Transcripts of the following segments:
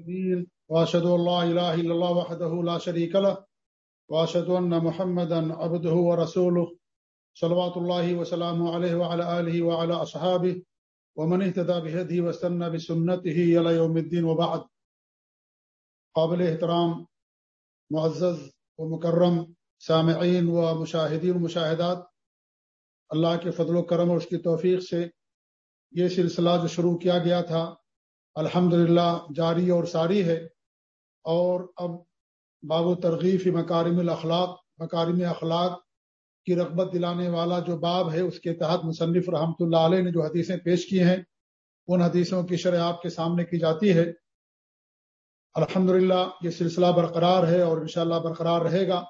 الكبير واشهد ان لا اله الا الله وحده لا شريك له واشهد ان محمدا عبده ورسوله، صلوات الله وسلامه عليه وعلى اله وعلى اصحابه ومن اهتدى بهديه واستنى بسنته الى يوم الدين وبعد. قابل احترام، معزز و مکرم سامعین و مشاہدین و مشاہدات اللہ کے فضل و کرم اور اس کی توفیق سے یہ سلسلہ جو شروع کیا گیا تھا الحمد جاری اور ساری ہے۔ اور اب باب و ترغیف مکارم الاخلاق، مکارم اخلاق کی رغبت دلانے والا جو باب ہے، اس کے تحت مصنف رحمۃ اللہ علیہ نے جو حدیثیں پیش کی ہیں، ان حدیثوں کی شرح آپ کے سامنے کی جاتی ہے۔ الحمد یہ سلسلہ برقرار ہے اور انشاءاللہ برقرار رہے گا۔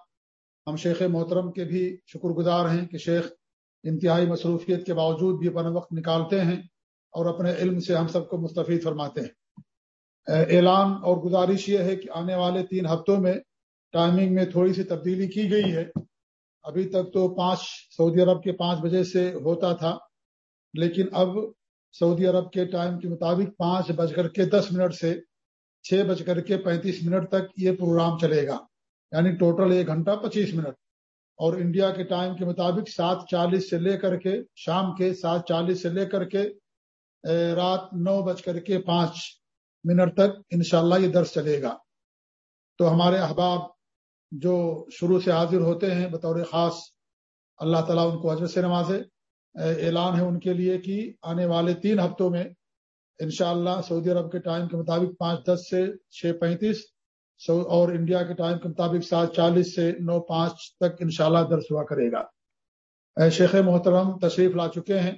ہم شیخ محترم کے بھی شکر گزار ہیں کہ شیخ انتہائی مصروفیت کے باوجود بھی اپنا وقت نکالتے ہیں۔ اور اپنے علم سے ہم سب کو مستفید فرماتے ہیں۔ اعلان اور گزارش یہ ہے کہ آنے والے تین ہفتوں میں ٹائمنگ میں تھوڑی سی تبدیلی کی گئی ہے۔ ابھی تک تو پانچ، سعودی عرب کے پانچ بجے سے ہوتا تھا، لیکن اب سعودی عرب کے ٹائم کے مطابق پانچ بج کر کے دس منٹ سے چھ بج کر کے پینتیس منٹ تک یہ پروگرام چلے گا۔ یعنی ٹوٹل ایک گھنٹہ پچیس منٹ۔ اور انڈیا کے ٹائم کے مطابق سات چالیس سے لے کر کے شام کے سات چالیس سے لے کر کے رات نو بج کر کے پانچ منٹ تک انشاءاللہ یہ درس چلے گا۔ تو ہمارے احباب جو شروع سے حاضر ہوتے ہیں، بطور خاص اللہ تعالیٰ ان کو اجر سے نوازے۔ اعلان ہے ان کے لیے کہ آنے والے تین ہفتوں میں انشاءاللہ سعودی عرب کے ٹائم کے مطابق پانچ دس سے چھ پینتیس اور انڈیا کے ٹائم کے مطابق سات چالیس سے نو پانچ تک انشاءاللہ درس ہوا کرے گا۔ شیخ محترم تشریف لا چکے ہیں۔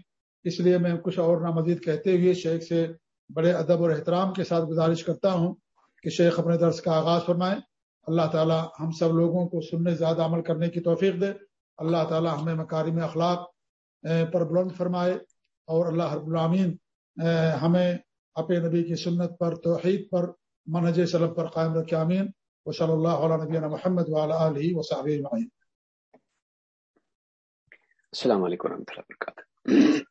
اس لیے میں کچھ اور نہ مزید کہتے ہوئے شیخ سے بڑے ادب اور احترام کے ساتھ گزارش کرتا ہوں کہ شیخ اپنے درس کا آغاز فرمائیں اللہ تعالی ہم سب لوگوں کو سننے زیادہ عمل کرنے کی توفیق دے۔ اللہ تعالی ہمیں مکارم اخلاق پر بلند فرمائے اور اللہ رب العامین ہمیں اپنے نبی کی سنت پر، توحید پر، منہج سلم پر قائم رکھے امین و صلی اللہ علیہ نبی محمد علیہ وصحب السلام علیکم و رحمۃ اللہ وبرکاتہ۔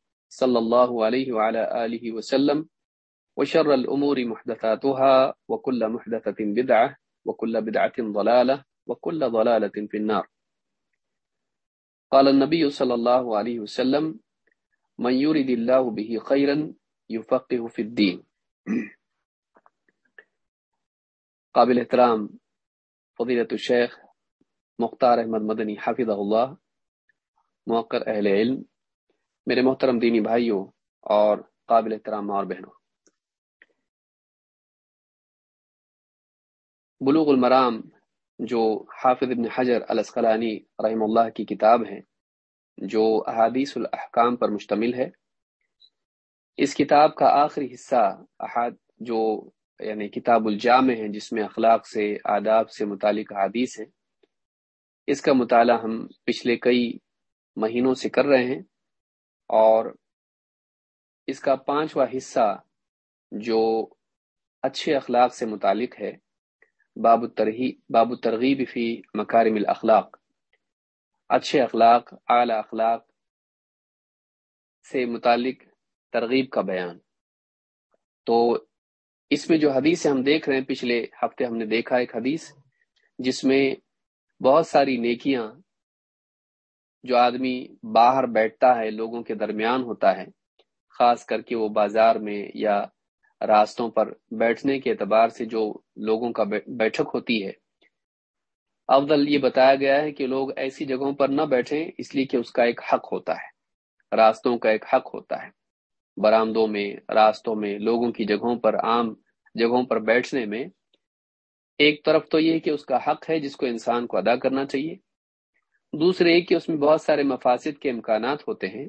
صلى الله عليه وعلى آله وسلم وشر الأمور محدثاتها وكل محدثة بدعة وكل بدعة ضلالة وكل ضلالة في النار. قال النبي صلى الله عليه وسلم، من يريد الله به خيرا يفقه في الدين قابل احترام فضيلة الشيخ مختار احمد مدنی حافظ اللہ موقر اہل علم میرے محترم دینی بھائیوں اور قابل احترام اور بہنوں۔ بلوغ المرام جو حافظ ابن حجر الاسقلانی رحم اللہ کی کتاب ہے جو احادیث الاحکام پر مشتمل ہے، اس کتاب کا آخری حصہ احاد جو یعنی کتاب الجامع ہے جس میں اخلاق سے، آداب سے متعلق حادیث ہیں، اس کا مطالعہ ہم پچھلے کئی مہینوں سے کر رہے ہیں۔ اور اس کا پانچواں حصہ جو اچھے اخلاق سے متعلق ہے، باب باب ترغیب فی مکارم الاخلاق۔ اچھے اخلاق، اعلی اخلاق سے متعلق ترغیب کا بیان۔ تو اس میں جو حدیث ہم دیکھ رہے ہیں، پچھلے ہفتے ہم نے دیکھا ایک حدیث جس میں بہت ساری نیکیاں جو آدمی باہر بیٹھتا ہے، لوگوں کے درمیان ہوتا ہے، خاص کر کے وہ بازار میں یا راستوں پر بیٹھنے کے اعتبار سے جو لوگوں کا بیٹھک ہوتی ہے۔ افضل یہ بتایا گیا ہے کہ لوگ ایسی جگہوں پر نہ بیٹھیں، اس لیے کہ اس کا ایک حق ہوتا ہے۔ راستوں کا ایک حق ہوتا ہے۔ برآمدوں میں، راستوں میں، لوگوں کی جگہوں پر، عام جگہوں پر بیٹھنے میں۔ ایک طرف تو یہ کہ اس کا حق ہے، جس کو انسان کو ادا کرنا چاہیے۔ دوسرے کہ اس میں بہت سارے مفاصد کے امکانات ہوتے ہیں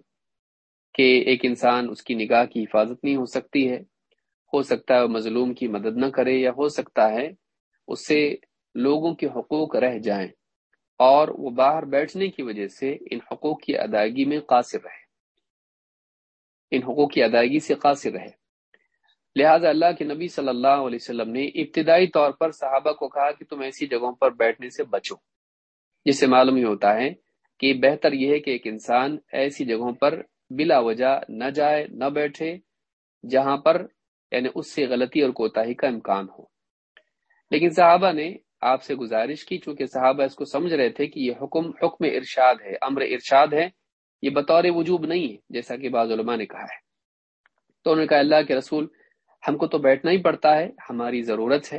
کہ ایک انسان اس کی نگاہ کی حفاظت نہیں ہو سکتی ہے۔ ہو سکتا ہے مظلوم کی مدد نہ کرے یا ہو سکتا ہے اس سے لوگوں کے حقوق رہ جائیں اور وہ باہر بیٹھنے کی وجہ سے ان حقوق کی ادائیگی میں قاصر رہے۔ ان حقوق کی ادائیگی سے قاصر رہے۔ لہٰذا اللہ کے نبی صلی اللہ علیہ وسلم نے ابتدائی طور پر صحابہ کو کہا کہ تم ایسی جگہوں پر بیٹھنے سے بچو۔ جس سے معلوم ہی ہوتا ہے کہ بہتر یہ ہے کہ ایک انسان ایسی جگہوں پر بلا وجہ نہ جائے، نہ بیٹھے، جہاں پر یعنی اس سے غلطی اور کوتاہی کا امکان ہو۔ لیکن صحابہ نے آپ سے گزارش کی، چونکہ صحابہ اس کو سمجھ رہے تھے کہ یہ حکم حکم ارشاد ہے، امر ارشاد ہے، یہ بطور وجوب نہیں ہے، جیسا کہ بعض علماء نے کہا ہے۔ تو انہوں نے کہا، اللہ کے رسول، ہم کو تو بیٹھنا ہی پڑتا ہے، ہماری ضرورت ہے۔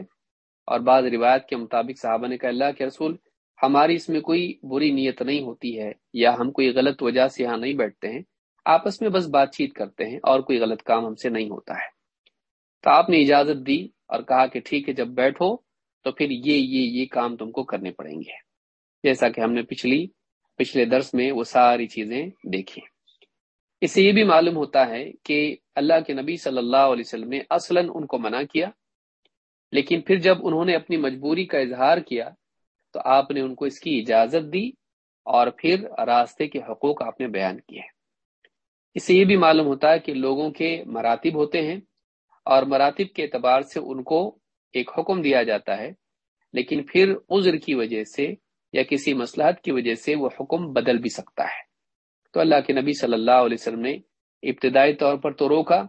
اور بعض روایت کے مطابق صحابہ نے کہا، اللہ کے رسول ہماری اس میں کوئی بری نیت نہیں ہوتی ہے یا ہم کوئی غلط وجہ سے یہاں نہیں بیٹھتے ہیں، آپس میں بس بات چیت کرتے ہیں اور کوئی غلط کام ہم سے نہیں ہوتا ہے۔ تو آپ نے اجازت دی اور کہا کہ ٹھیک ہے، جب بیٹھو تو پھر یہ یہ یہ کام تم کو کرنے پڑیں گے۔ جیسا کہ ہم نے پچھلی، پچھلے درس میں وہ ساری چیزیں دیکھی۔ اس سے یہ بھی معلوم ہوتا ہے کہ اللہ کے نبی صلی اللہ علیہ وسلم نے اصلا ان کو منع کیا، لیکن پھر جب انہوں نے اپنی مجبوری کا اظہار کیا تو آپ نے ان کو اس کی اجازت دی اور پھر راستے کے حقوق آپ نے بیان کیے۔ اس سے یہ بھی معلوم ہوتا ہے کہ لوگوں کے مراتب ہوتے ہیں اور مراتب کے اعتبار سے ان کو ایک حکم دیا جاتا ہے، لیکن پھر عذر کی وجہ سے یا کسی مسلحت کی وجہ سے وہ حکم بدل بھی سکتا ہے۔ تو اللہ کے نبی صلی اللہ علیہ وسلم نے ابتدائی طور پر تو روکا،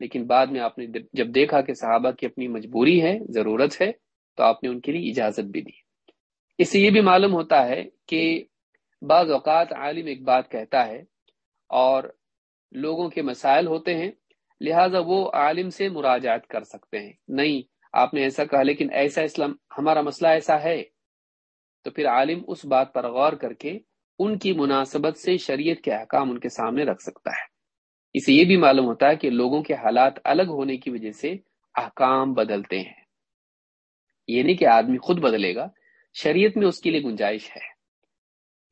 لیکن بعد میں آپ نے جب دیکھا کہ صحابہ کی اپنی مجبوری ہے، ضرورت ہے، تو آپ نے ان کے لیے اجازت بھی دی۔ اس سے یہ بھی معلوم ہوتا ہے کہ بعض اوقات عالم ایک بات کہتا ہے اور لوگوں کے مسائل ہوتے ہیں، لہٰذا وہ عالم سے مراجات کر سکتے ہیں۔ نہیں، آپ نے ایسا کہا، لیکن ایسا اسلام، ہمارا مسئلہ ایسا ہے۔ تو پھر عالم اس بات پر غور کر کے ان کی مناسبت سے شریعت کے احکام ان کے سامنے رکھ سکتا ہے۔ اسے یہ بھی معلوم ہوتا ہے کہ لوگوں کے حالات الگ ہونے کی وجہ سے احکام بدلتے ہیں۔ یہ نہیں کہ آدمی خود بدلے گا شریعت میں اس کے لیے گنجائش ہے۔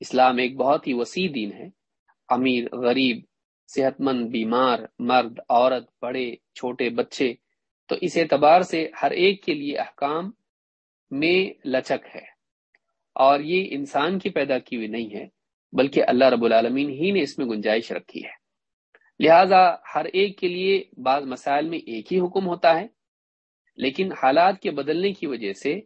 اسلام ایک بہت ہی وسیع دین ہے۔ امیر، غریب صحت مند بیمار، مرد، عورت، بڑے، چھوٹے بچے، تو اس اعتبار سے ہر ایک کے لیے احکام میں لچک ہے۔ اور یہ انسان کی پیدا کی ہوئی نہیں ہے، بلکہ اللہ رب العالمین ہی نے اس میں گنجائش رکھی ہے۔ لہذا ہر ایک کے لیے بعض مسائل میں ایک ہی حکم ہوتا ہے، لیکن حالات کے بدلنے کی وجہ سے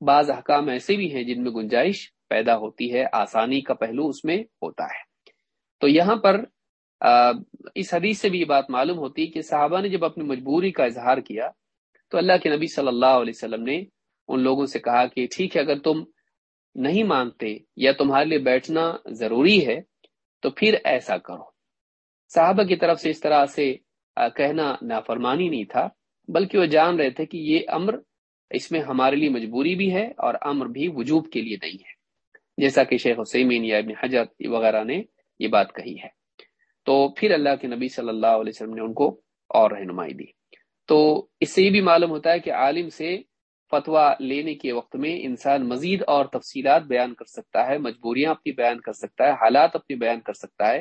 بعض احکام ایسے بھی ہیں جن میں گنجائش پیدا ہوتی ہے، آسانی کا پہلو اس میں ہوتا ہے۔ تو یہاں پر اس حدیث سے بھی یہ بات معلوم ہوتی کہ صحابہ نے جب اپنی مجبوری کا اظہار کیا تو اللہ کے نبی صلی اللہ علیہ وسلم نے ان لوگوں سے کہا کہ ٹھیک ہے، اگر تم نہیں مانتے یا تمہارے لیے بیٹھنا ضروری ہے تو پھر ایسا کرو۔ صحابہ کی طرف سے اس طرح سے کہنا نافرمانی نہیں تھا، بلکہ وہ جان رہے تھے کہ یہ امر اس میں ہمارے لیے مجبوری بھی ہے اور امر بھی وجوب کے لیے نہیں ہے۔ جیسا کہ شیخ حسین یا ابن حجرت وغیرہ نے یہ بات کہی ہے۔ تو پھر اللہ کے نبی صلی اللہ علیہ وسلم نے ان کو اور رہنمائی دی۔ تو اس سے یہ بھی معلوم ہوتا ہے کہ عالم سے فتویٰ لینے کے وقت میں انسان مزید اور تفصیلات بیان کر سکتا ہے، مجبوریاں اپنی بیان کر سکتا ہے، حالات اپنی بیان کر سکتا ہے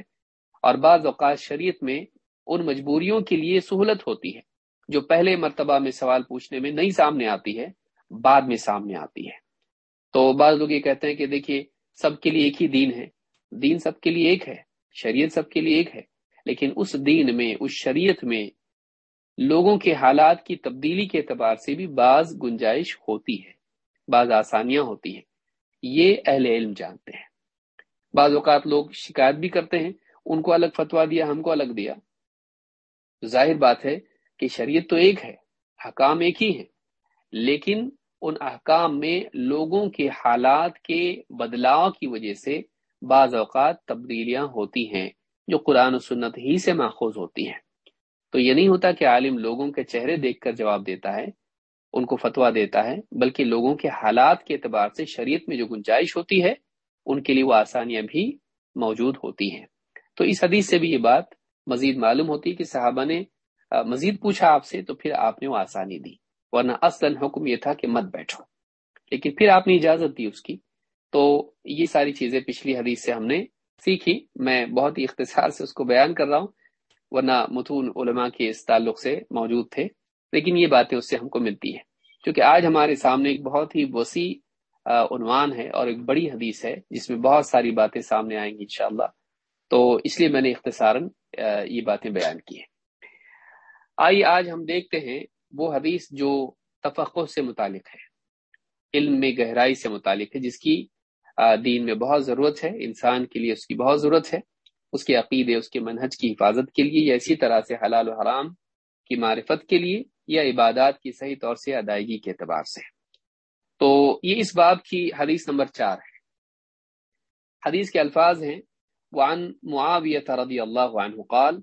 اور بعض اوقات شریعت میں ان مجبوریوں کے لیے سہولت ہوتی ہے۔ جو پہلے مرتبہ میں سوال پوچھنے میں نہیں سامنے آتی ہے، بعد میں سامنے آتی ہے۔ تو بعض لوگ یہ کہتے ہیں کہ دیکھیے، سب کے لیے ایک ہی دین ہے۔ دین سب کے لیے ایک ہے، شریعت سب کے لیے ایک ہے۔ لیکن اس دین میں، اس شریعت میں لوگوں کے حالات کی تبدیلی کے اعتبار سے بھی بعض گنجائش ہوتی ہے، بعض آسانیاں ہوتی ہیں۔ یہ اہل علم جانتے ہیں۔ بعض اوقات لوگ شکایت بھی کرتے ہیں، ان کو الگ فتوا دیا، ہم کو الگ دیا۔ ظاہر بات ہے کہ شریعت تو ایک ہے حکام ایک ہی ہے لیکن ان احکام میں لوگوں کے حالات کے بدلاؤ کی وجہ سے بعض اوقات تبدیلیاں ہوتی ہیں جو قرآن و سنت ہی سے ماخوذ ہوتی ہیں۔ تو یہ نہیں ہوتا کہ عالم لوگوں کے چہرے دیکھ کر جواب دیتا ہے، ان کو فتوا دیتا ہے، بلکہ لوگوں کے حالات کے اعتبار سے شریعت میں جو گنجائش ہوتی ہے، ان کے لیے وہ آسانیاں بھی موجود ہوتی ہیں۔ تو اس حدیث سے بھی یہ بات مزید معلوم ہوتی ہے کہ صحابہ نے مزید پوچھا آپ سے، تو پھر آپ نے وہ آسانی دی۔ ورنہ اصل حکم یہ تھا کہ مت بیٹھو۔ لیکن پھر آپ نے اجازت دی اس کی۔ تو یہ ساری چیزیں پچھلی حدیث سے ہم نے سیکھی۔ میں بہت ہی اختصار سے اس کو بیان کر رہا ہوں۔ ورنہ متون علماء کے اس تعلق سے موجود تھے۔ لیکن یہ باتیں اس سے ہم کو ملتی ہیں۔ کیونکہ آج ہمارے سامنے ایک بہت ہی وسیع عنوان ہے اور ایک بڑی حدیث ہے، جس میں بہت ساری باتیں سامنے آئیں گی انشاءاللہ۔ تو اس لیے میں نے اختصاراً یہ باتیں بیان کی ہیں۔ آئیے آج ہم دیکھتے ہیں وہ حدیث جو تفقع سے متعلق ہے، علم میں گہرائی سے متعلق ہے، جس کی دین میں بہت ضرورت ہے، انسان کے لیے اس کی بہت ضرورت ہے، اس کے عقیدے، اس کے منہج کی حفاظت کے لیے یا اسی طرح سے حلال و حرام کی معرفت کے لیے یا عبادات کی صحیح طور سے ادائیگی کے اعتبار سے۔ تو یہ اس باب کی حدیث نمبر چار ہے۔ حدیث کے الفاظ ہیں، وعن معاویہ رضی اللہ عنہ قال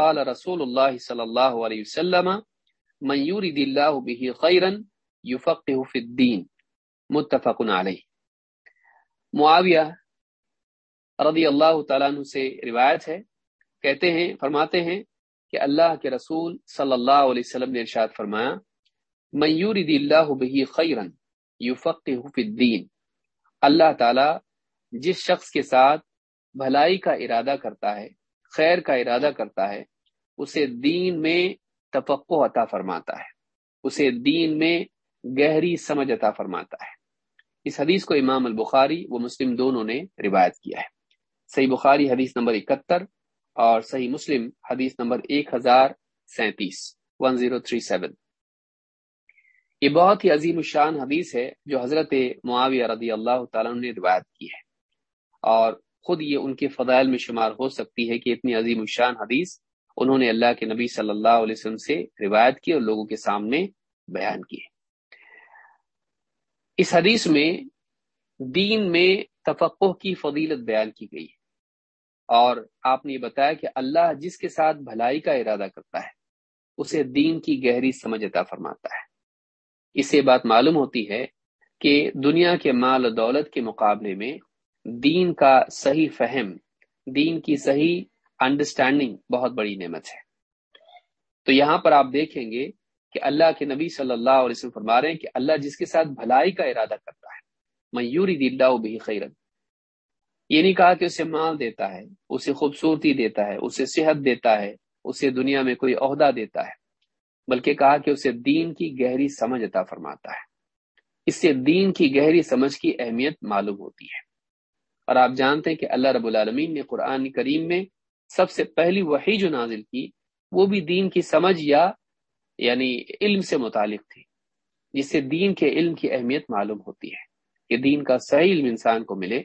قال رسول اللہ صلی اللہ علیہ وسلم، من يريد الله به خيرا يفقه في الدين متفق علیہ۔ معاویہ رضی اللہ تعالیٰ عنہ سے روایت ہے، کہتے ہیں، فرماتے ہیں کہ اللہ کے رسول صلی اللہ علیہ وسلم نے ارشاد فرمایا میور اللہ بہی خیرن یوفق الدین اللہ تعالی جس شخص کے ساتھ بھلائی کا ارادہ کرتا ہے، خیر کا ارادہ کرتا ہے اسے دین میں تفقع عطا فرماتا ہے۔ اسے دین میں گہری سمجھ عطا فرماتا ہے۔ اس حدیث کو امام البخاری و مسلم دونوں نے روایت کیا ہے۔ صحیح بخاری حدیث نمبر اکہتر اور صحیح مسلم حدیث نمبر ایک ہزار سینتیس۔ ون زیرو تھری سیون یہ بہت ہی عظیم الشان حدیث ہے جو حضرت معاویہ رضی اللہ تعالیٰ نے روایت کی ہے۔ اور خود یہ ان کے فضائل میں شمار ہو سکتی ہے کہ اتنی عظیم الشان حدیث انہوں نے اللہ کے نبی صلی اللہ علیہ وسلم سے روایت کی اور لوگوں کے سامنے بیان کی۔ اس حدیث میں دین میں تفقع کی فضیلت بیان کی گئی۔ ہے اور آپ نے یہ بتایا کہ اللہ جس کے ساتھ بھلائی کا ارادہ کرتا ہے، اسے دین کی گہری سمجھ عطا فرماتا ہے۔ اس سے بات معلوم ہوتی ہے کہ دنیا کے مال و دولت کے مقابلے میں دین کا صحیح فہم، دین کی صحیح انڈرسٹینڈنگ بہت بڑی نعمت ہے۔ تو یہاں پر آپ دیکھیں گے کہ اللہ کے نبی صلی اللہ علیہ وسلم فرما رہے ہیں کہ اللہ جس کے ساتھ بھلائی کا ارادہ کرتا ہے میوری دلّہ بھی خیرت یہ نہیں کہا کہ اسے مال دیتا ہے، اسے خوبصورتی دیتا ہے، اسے صحت دیتا ہے، اسے دنیا میں کوئی عہدہ دیتا ہے، بلکہ کہا کہ اسے دین کی گہری سمجھ عطا فرماتا ہے۔ اس سے دین کی گہری سمجھ کی اہمیت معلوم ہوتی ہے۔ اور آپ جانتے ہیں کہ اللہ رب العالمین نے قرآن کریم میں سب سے پہلی وحی جو نازل کی، وہ بھی دین کی سمجھ یا یعنی علم سے متعلق تھی، جس سے دین کے علم کی اہمیت معلوم ہوتی ہے کہ دین کا صحیح علم انسان کو ملے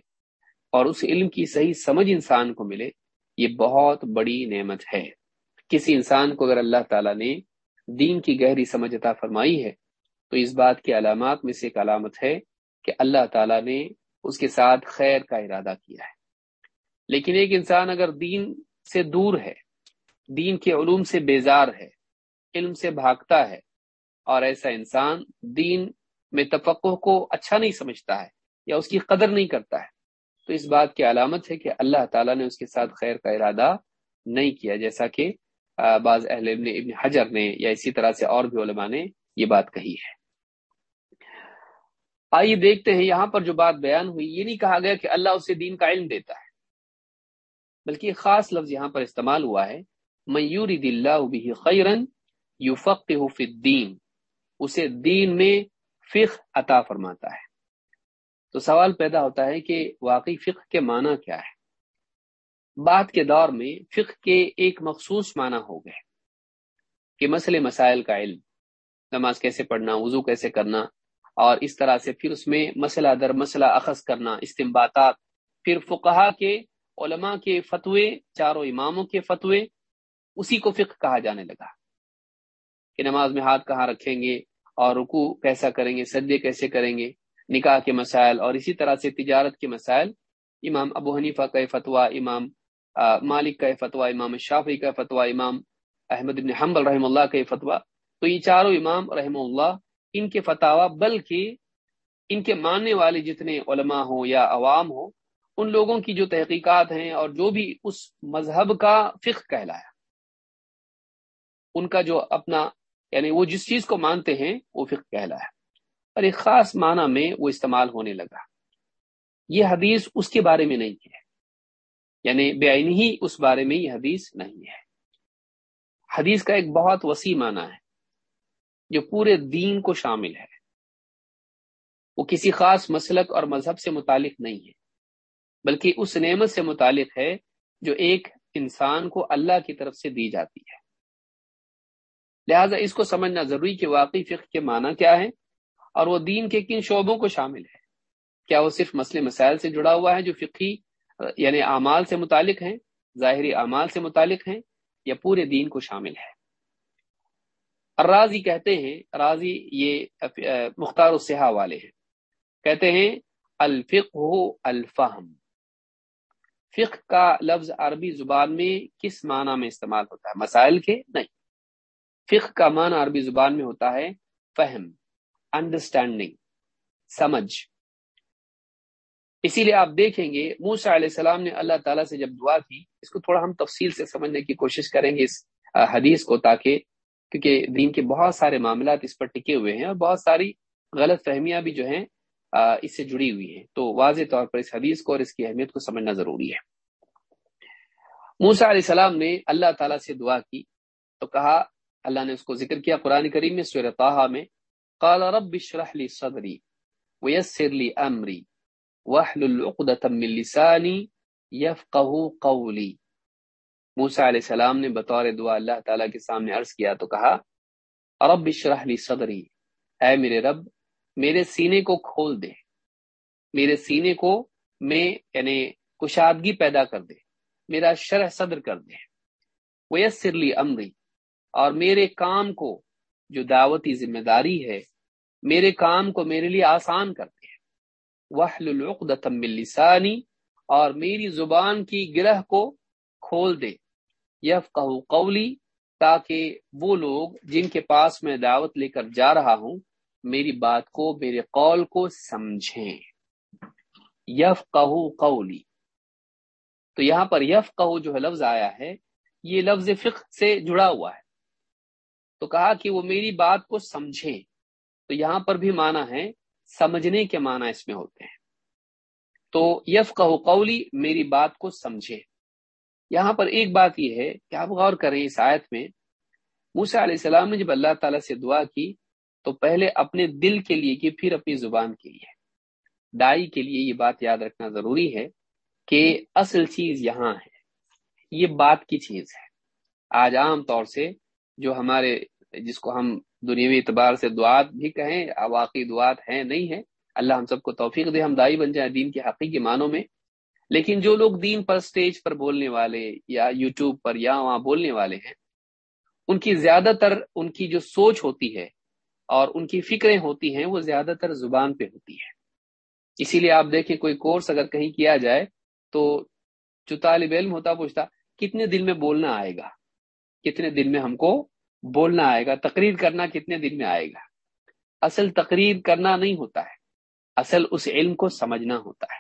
اور اس علم کی صحیح سمجھ انسان کو ملے، یہ بہت بڑی نعمت ہے۔ کسی انسان کو اگر اللہ تعالیٰ نے دین کی گہری سمجھ عطا فرمائی ہے، تو اس بات کی علامات میں سے ایک علامت ہے کہ اللہ تعالیٰ نے اس کے ساتھ خیر کا ارادہ کیا ہے۔ لیکن ایک انسان اگر دین سے دور ہے، دین کے علوم سے بیزار ہے، علم سے بھاگتا ہے، اور ایسا انسان دین میں تفقع کو اچھا نہیں سمجھتا ہے یا اس کی قدر نہیں کرتا ہے۔ تو اس بات کی علامت ہے کہ اللہ تعالیٰ نے اس کے ساتھ خیر کا ارادہ نہیں کیا، جیسا کہ بعض اہل ابن ابن حجر نے یا اسی طرح سے اور بھی علماء نے یہ بات کہی ہے۔ آئیے دیکھتے ہیں یہاں پر جو بات بیان ہوئی، یہ نہیں کہا گیا کہ اللہ اسے دین کا علم دیتا ہے۔ بلکہ خاص لفظ یہاں پر استعمال ہوا ہے میوری دلہ بھی خیرن یو فق الدین، اسے دین میں فقہ عطا فرماتا ہے۔ تو سوال پیدا ہوتا ہے کہ واقعی فقہ کے معنی کیا ہے؟ بات کے دور میں فقہ کے ایک مخصوص معنی ہو گئے کہ مسئلے مسائل کا علم، نماز کیسے پڑھنا، وضو کیسے کرنا، اور اس طرح سے پھر اس میں مسئلہ در مسئلہ اخذ کرنا استمباتات پھر فقہا کے علماء کے فتوے، چاروں اماموں کے فتوے، اسی کو فقہ کہا جانے لگا کہ نماز میں ہاتھ کہاں رکھیں گے اور رکو کیسا کریں گے، سجدے کیسے کریں گے، نکاح کے مسائل اور اسی طرح سے تجارت کے مسائل۔ امام ابو حنیفہ کا فتویٰ، امام مالک کا فتویٰ، امام شافی کا فتویٰ، امام احمد بن حنبل رحم اللہ کا فتویٰ۔ تو یہ چاروں امام رحم اللہ ان کے فتوا بلکہ ان کے ماننے والے جتنے علماء ہوں یا عوام ہوں ان لوگوں کی جو تحقیقات ہیں اور جو بھی اس مذہب کا فقہ کہلایا۔ ان کا جو اپنا یعنی وہ جس چیز کو مانتے ہیں، وہ فقہ کہلایا۔ اور ایک خاص معنی میں وہ استعمال ہونے لگا۔ یہ حدیث اس کے بارے میں نہیں ہے۔ یعنی بے ہی اس بارے میں یہ حدیث نہیں ہے۔ حدیث کا ایک بہت وسیع معنی ہے، جو پورے دین کو شامل ہے۔ وہ کسی خاص مسلک اور مذہب سے متعلق نہیں ہے۔ بلکہ اس نعمت سے متعلق ہے جو ایک انسان کو اللہ کی طرف سے دی جاتی ہے۔ لہذا اس کو سمجھنا ضروری کہ واقعی فقہ کے معنی کیا ہے اور وہ دین کے کن شعبوں کو شامل ہے۔ کیا وہ صرف مسئلے مسائل سے جڑا ہوا ہے جو فقی یعنی اعمال سے متعلق ہیں، ظاہری اعمال سے متعلق ہیں، یا پورے دین کو شامل ہے؟ راضی کہتے ہیں راضی یہ مختار الصحا والے ہیں۔ کہتے ہیں الفق ہو الفہم۔ فقہ کا لفظ عربی زبان میں کس معنی میں استعمال ہوتا ہے؟ مسائل کے نہیں۔ فقہ کا معنی عربی زبان میں ہوتا ہے فہم انڈرسٹینڈنگ سمجھ۔ اسی لیے آپ دیکھیں گے موسا علیہ السلام نے اللہ تعالیٰ سے جب دعا کی، اس کو تھوڑا ہم تفصیل سے سمجھنے کی کوشش کریں گے اس حدیث کو، تاکہ، کیونکہ دین کے بہت سارے معاملات اس پر ٹکے ہوئے ہیں اور بہت ساری غلط فہمیاں بھی جو ہیں اس سے جڑی ہوئی ہیں۔ تو واضح طور پر اس حدیث کو اور اس کی اہمیت کو سمجھنا ضروری ہے۔ موسا علیہ السلام نے اللہ تعالیٰ سے دعا کی، تو کہا، اللہ نے اس کو ذکر کیا قرآن کریم میں سور طه میں، قال رب اشرح لي صدري ويسر لي امري واحلل عقدة من لساني يفقهوا قولي موسی علیہ السلام نے بطور دعا اللہ تعالیٰ کے سامنے عرض کیا، تو کہا، رب اشرح لي صدري اے میرے رب میرے سینے کو کھول دے۔ میرے سینے کو میں یعنی کشادگی پیدا کر دے۔ میرا شرح صدر کر دے۔ ویسر لی امری۔ اور میرے کام کو، جو دعوتی ذمہ داری ہے، میرے کام کو میرے لیے آسان کرتے ہیں وحل العقدم لسانی اور میری زبان کی گرہ کو کھول دے۔ یف قولی، تاکہ وہ لوگ جن کے پاس میں دعوت لے کر جا رہا ہوں میری بات کو، میرے قول کو سمجھیں۔ یف قولی۔ تو یہاں پر یف جو ہے، لفظ آیا ہے، یہ لفظ فقہ سے جڑا ہوا ہے۔ تو کہا کہ وہ میری بات کو سمجھے تو یہاں پر بھی معنی ہے، سمجھنے کے معنی اس میں ہوتے ہیں۔ تو یف قولی، میری بات کو سمجھے یہاں پر ایک بات یہ ہے کہ آپ غور کریں اس آیت میں موسا علیہ السلام نے جب اللہ تعالیٰ سے دعا کی تو پہلے اپنے دل کے لیے کی پھر اپنی زبان کے لیے۔ دائی کے لیے یہ بات یاد رکھنا ضروری ہے کہ اصل چیز یہاں ہے۔ یہ بات کی چیز ہے۔ آج عام طور سے جو ہمارے جس کو ہم دنیاوی اعتبار سے دعات بھی کہیں، واقعی دعات ہیں، نہیں ہیں، اللہ ہم سب کو توفیق دے، ہم دائی بن جائیں دین کے حقیقی معنوں میں۔ لیکن جو لوگ دین پر سٹیج پر بولنے والے یا یوٹیوب پر یا وہاں بولنے والے ہیں، ان کی زیادہ تر ان کی جو سوچ ہوتی ہے اور ان کی فکریں ہوتی ہیں وہ زیادہ تر زبان پہ ہوتی ہے اسی لیے آپ دیکھیں کوئی کورس اگر کہیں کیا جائے تو جو طالب علم ہوتا پوچھتا، کتنے دن میں بولنا آئے گا؟ کتنے دن میں ہم کو بولنا آئے گا؟ تقریر کرنا کتنے دن میں آئے گا؟ اصل تقریر کرنا نہیں ہوتا ہے۔ اصل اس علم کو سمجھنا ہوتا ہے۔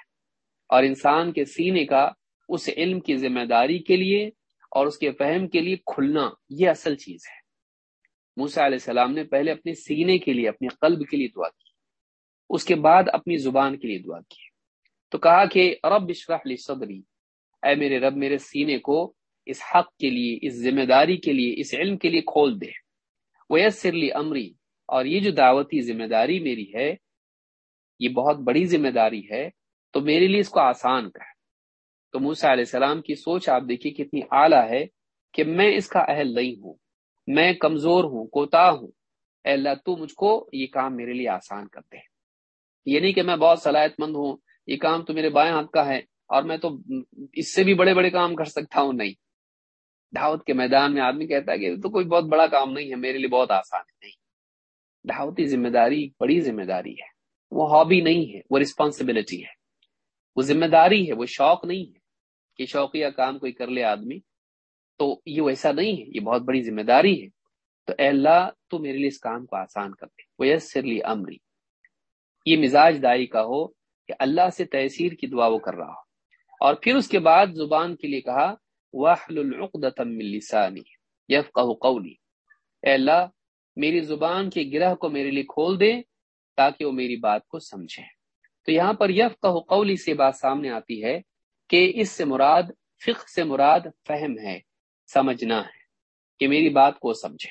اور انسان کے سینے کا اس علم کی ذمہ داری کے لیے اور اس کے فہم کے لیے کھلنا یہ اصل چیز ہے۔ موسا علیہ السلام نے پہلے اپنے سینے کے لیے، اپنے قلب کے لیے دعا کی، اس کے بعد اپنی زبان کے لیے دعا کی۔ تو کہا کہ، رب اشرح لی صدری، اے میرے رب، میرے سینے کو اس حق کے لیے، اس ذمہ داری کے لیے، اس علم کے لیے کھول دے۔ وہ لی امری، اور یہ جو دعوتی ذمہ داری میری ہے، یہ بہت بڑی ذمہ داری ہے، تو میرے لیے اس کو آسان کر۔ تو موسا علیہ السلام کی سوچ آپ دیکھیے کتنی اعلیٰ ہے کہ میں اس کا اہل نہیں ہوں۔ میں کمزور ہوں، کوتا ہوں۔ اے اللہ، تو مجھ کو یہ کام میرے لیے آسان کر دے۔ یہ نہیں کہ میں بہت صلاحیت مند ہوں، یہ کام تو میرے بائیں ہاتھ کا ہے اور میں تو اس سے بھی بڑے بڑے کام کر سکتا ہوں، نہیں۔ دعوت کے میدان میں آدمی کہتا ہے کہ تو کوئی بہت بڑا کام نہیں ہے، میرے لیے بہت آسان ہے، نہیں۔ دعوتی ذمہ داری، بڑی ذمہ داری ہے۔ وہ ہابی نہیں ہے، وہ رسپانسبلٹی ہے۔ وہ ذمہ داری ہے، وہ شوق نہیں ہے کہ شوقیہ کام کوئی کر لے آدمی۔ تو یہ ویسا نہیں ہے، یہ بہت بڑی ذمہ داری ہے۔ تو اے اللہ، تو میرے لیے اس کام کو آسان کر دے۔ وہ امری۔ یہ مزاج داری کا ہو کہ اللہ سے تحصیر کی دعا وہ کر رہا ہو۔ اور پھر اس کے بعد زبان کے لیے کہا لسانی قولی۔ اے اللہ، میری زبان کے گرہ کو میرے لیے کھول دے تاکہ وہ میری بات کو سمجھے۔ تو یہاں پر یفقہ قولی سے بات سامنے آتی ہے کہ اس سے مراد، فقہ سے مراد فہم ہے۔ سمجھنا ہے کہ میری بات کو سمجھے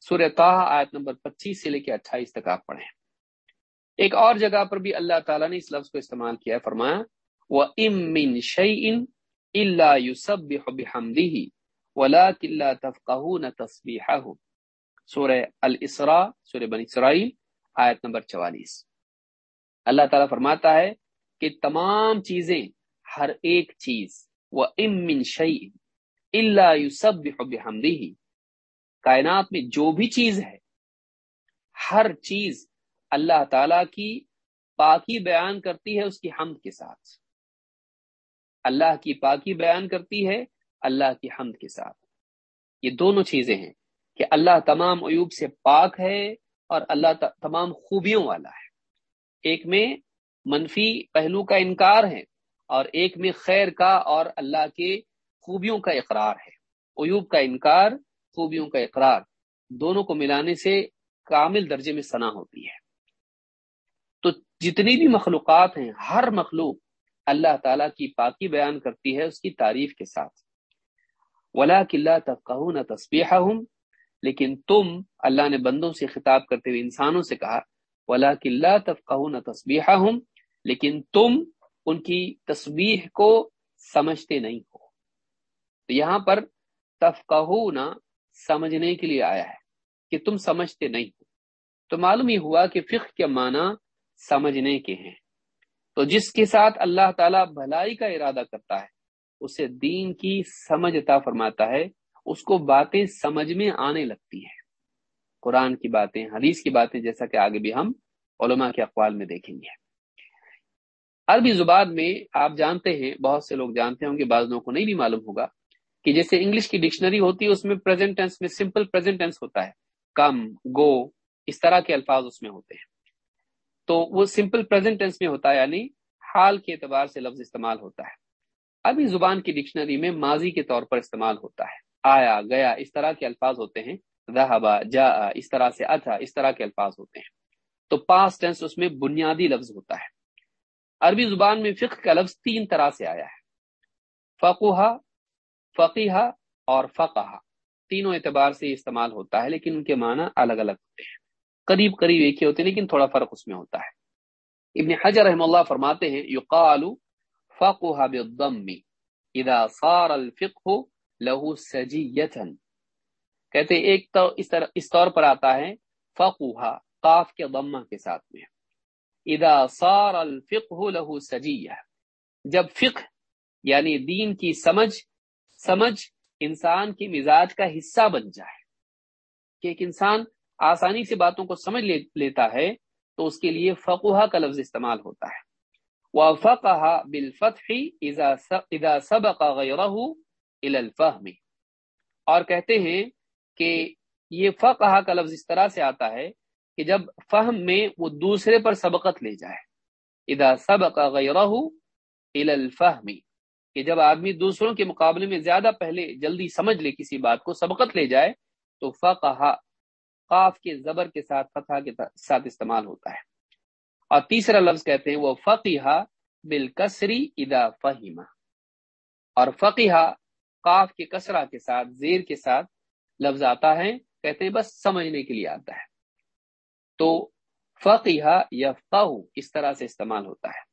سورہ تاہ آیت نمبر پچیس سے لے کے اٹھائیس تک آپ پڑھیں۔ ایک اور جگہ پر بھی اللہ تعالیٰ نے اس لفظ کو استعمال کیا ہے، فرمایا وہ امن شعین اللہ یوسب بحمدی ولا کلّہ تفقہ نہ تصبیح سورہ الاسرا سورہ بن اسرائیل، آیت نمبر چوالیس۔ اللہ تعالیٰ فرماتا ہے کہ تمام چیزیں، ہر ایک چیز وہ امن شعین اللہ یوسب بحمدی کائنات میں جو بھی چیز ہے، ہر چیز اللہ تعالی کی پاکی بیان کرتی ہے اس کی حمد کے ساتھ۔ اللہ کی پاکی بیان کرتی ہے، اللہ کی حمد کے ساتھ۔ یہ دونوں چیزیں ہیں کہ اللہ تمام عیوب سے پاک ہے اور اللہ تمام خوبیوں والا ہے۔ ایک میں منفی پہلو کا انکار ہے اور ایک میں خیر کا اور اللہ کے خوبیوں کا اقرار ہے۔ عیوب کا انکار، خوبیوں کا اقرار۔ دونوں کو ملانے سے کامل درجے میں ثنا ہوتی ہے۔ تو جتنی بھی مخلوقات ہیں، ہر مخلوق اللہ تعالیٰ کی پاکی بیان کرتی ہے اس کی تعریف کے ساتھ۔ ولا قلعہ تب نہ تصبیح لیکن تم اللہ نے بندوں سے خطاب کرتے ہوئے انسانوں سے کہا ولا قلعہ تب نہ تصبیح لیکن تم ان کی تصویر کو سمجھتے نہیں۔ تو یہاں پر تفقہ نہ سمجھنے کے لیے آیا ہے کہ تم سمجھتے نہیں ہو۔ تو معلوم ہی ہوا کہ فقہ کے معنی سمجھنے کے ہیں۔ تو جس کے ساتھ اللہ تعالی بھلائی کا ارادہ کرتا ہے، اسے دین کی سمجھ عطا فرماتا ہے، اس کو باتیں سمجھ میں آنے لگتی ہے قرآن کی باتیں، حدیث کی باتیں، جیسا کہ آگے بھی ہم علماء کے اقوال میں دیکھیں گے۔ عربی زبان میں آپ جانتے ہیں، بہت سے لوگ جانتے ہوں گے، بعض لوگوں کو نہیں بھی معلوم ہوگا کہ جیسے انگلش کی ڈکشنری ہوتی ہے، اس میں ٹینس میں سمپل ٹینس ہوتا ہے۔ کم، گو، اس طرح کے الفاظ اس میں ہوتے ہیں۔ تو وہ سمپل ٹینس میں ہوتا ہے یعنی حال کے اعتبار سے لفظ استعمال ہوتا ہے۔ ابھی زبان کی ڈکشنری میں ماضی کے طور پر استعمال ہوتا ہے۔ آیا، گیا، اس طرح کے الفاظ ہوتے ہیں۔ رہبا جا، اس طرح سے اتھا اس طرح کے الفاظ ہوتے ہیں۔ تو پاس ٹینس اس میں بنیادی لفظ ہوتا ہے۔ عربی زبان میں فقہ کا لفظ تین طرح سے آیا ہے۔ فقوہ فقیہ اور فقہ تینوں اعتبار سے استعمال ہوتا ہے، لیکن ان کے معنی الگ الگ ہوتے ہیں۔ قریب قریب ایک ہی ہوتے ہیں، لیکن تھوڑا فرق اس میں ہوتا ہے۔ ابن حجر رحم اللہ فرماتے ہیں، یقال فقہ بالضم، اذا صار الفقہ له سجیتا۔ کہتے ہیں، ایک تو اس طرح، اس طور پر آتا ہے فقہ قاف کے ضمہ کے ساتھ میں۔ اذا صار الفقہ له سجیہ۔ جب فقہ یعنی دین کی سمجھ سمجھ انسان کے مزاج کا حصہ بن جائے۔ کہ ایک انسان آسانی سے باتوں کو سمجھ لیتا ہے تو اس کے لیے فقوہ کا لفظ استعمال ہوتا ہے۔ وہ فقہ اذا سبق غیرہ الى الفہم اور کہتے ہیں کہ یہ فقہ کا لفظ اس طرح سے آتا ہے کہ جب فہم میں وہ دوسرے پر سبقت لے جائے۔ اذا سبق غیرہ الى الفہم کہ جب آدمی دوسروں کے مقابلے میں زیادہ پہلے جلدی سمجھ لے کسی بات کو، سبقت لے جائے، تو فقہ قاف کے زبر کے ساتھ فتح کے ساتھ استعمال ہوتا ہے۔ اور تیسرا لفظ کہتے ہیں، وہ فقیہ بالکسری ادا فہیمہ اور فقیہ قاف کے کسرا کے ساتھ، زیر کے ساتھ لفظ آتا ہے، کہتے ہیں، بس سمجھنے کے لیے آتا ہے۔ تو فقیہ یا اس طرح سے استعمال ہوتا ہے۔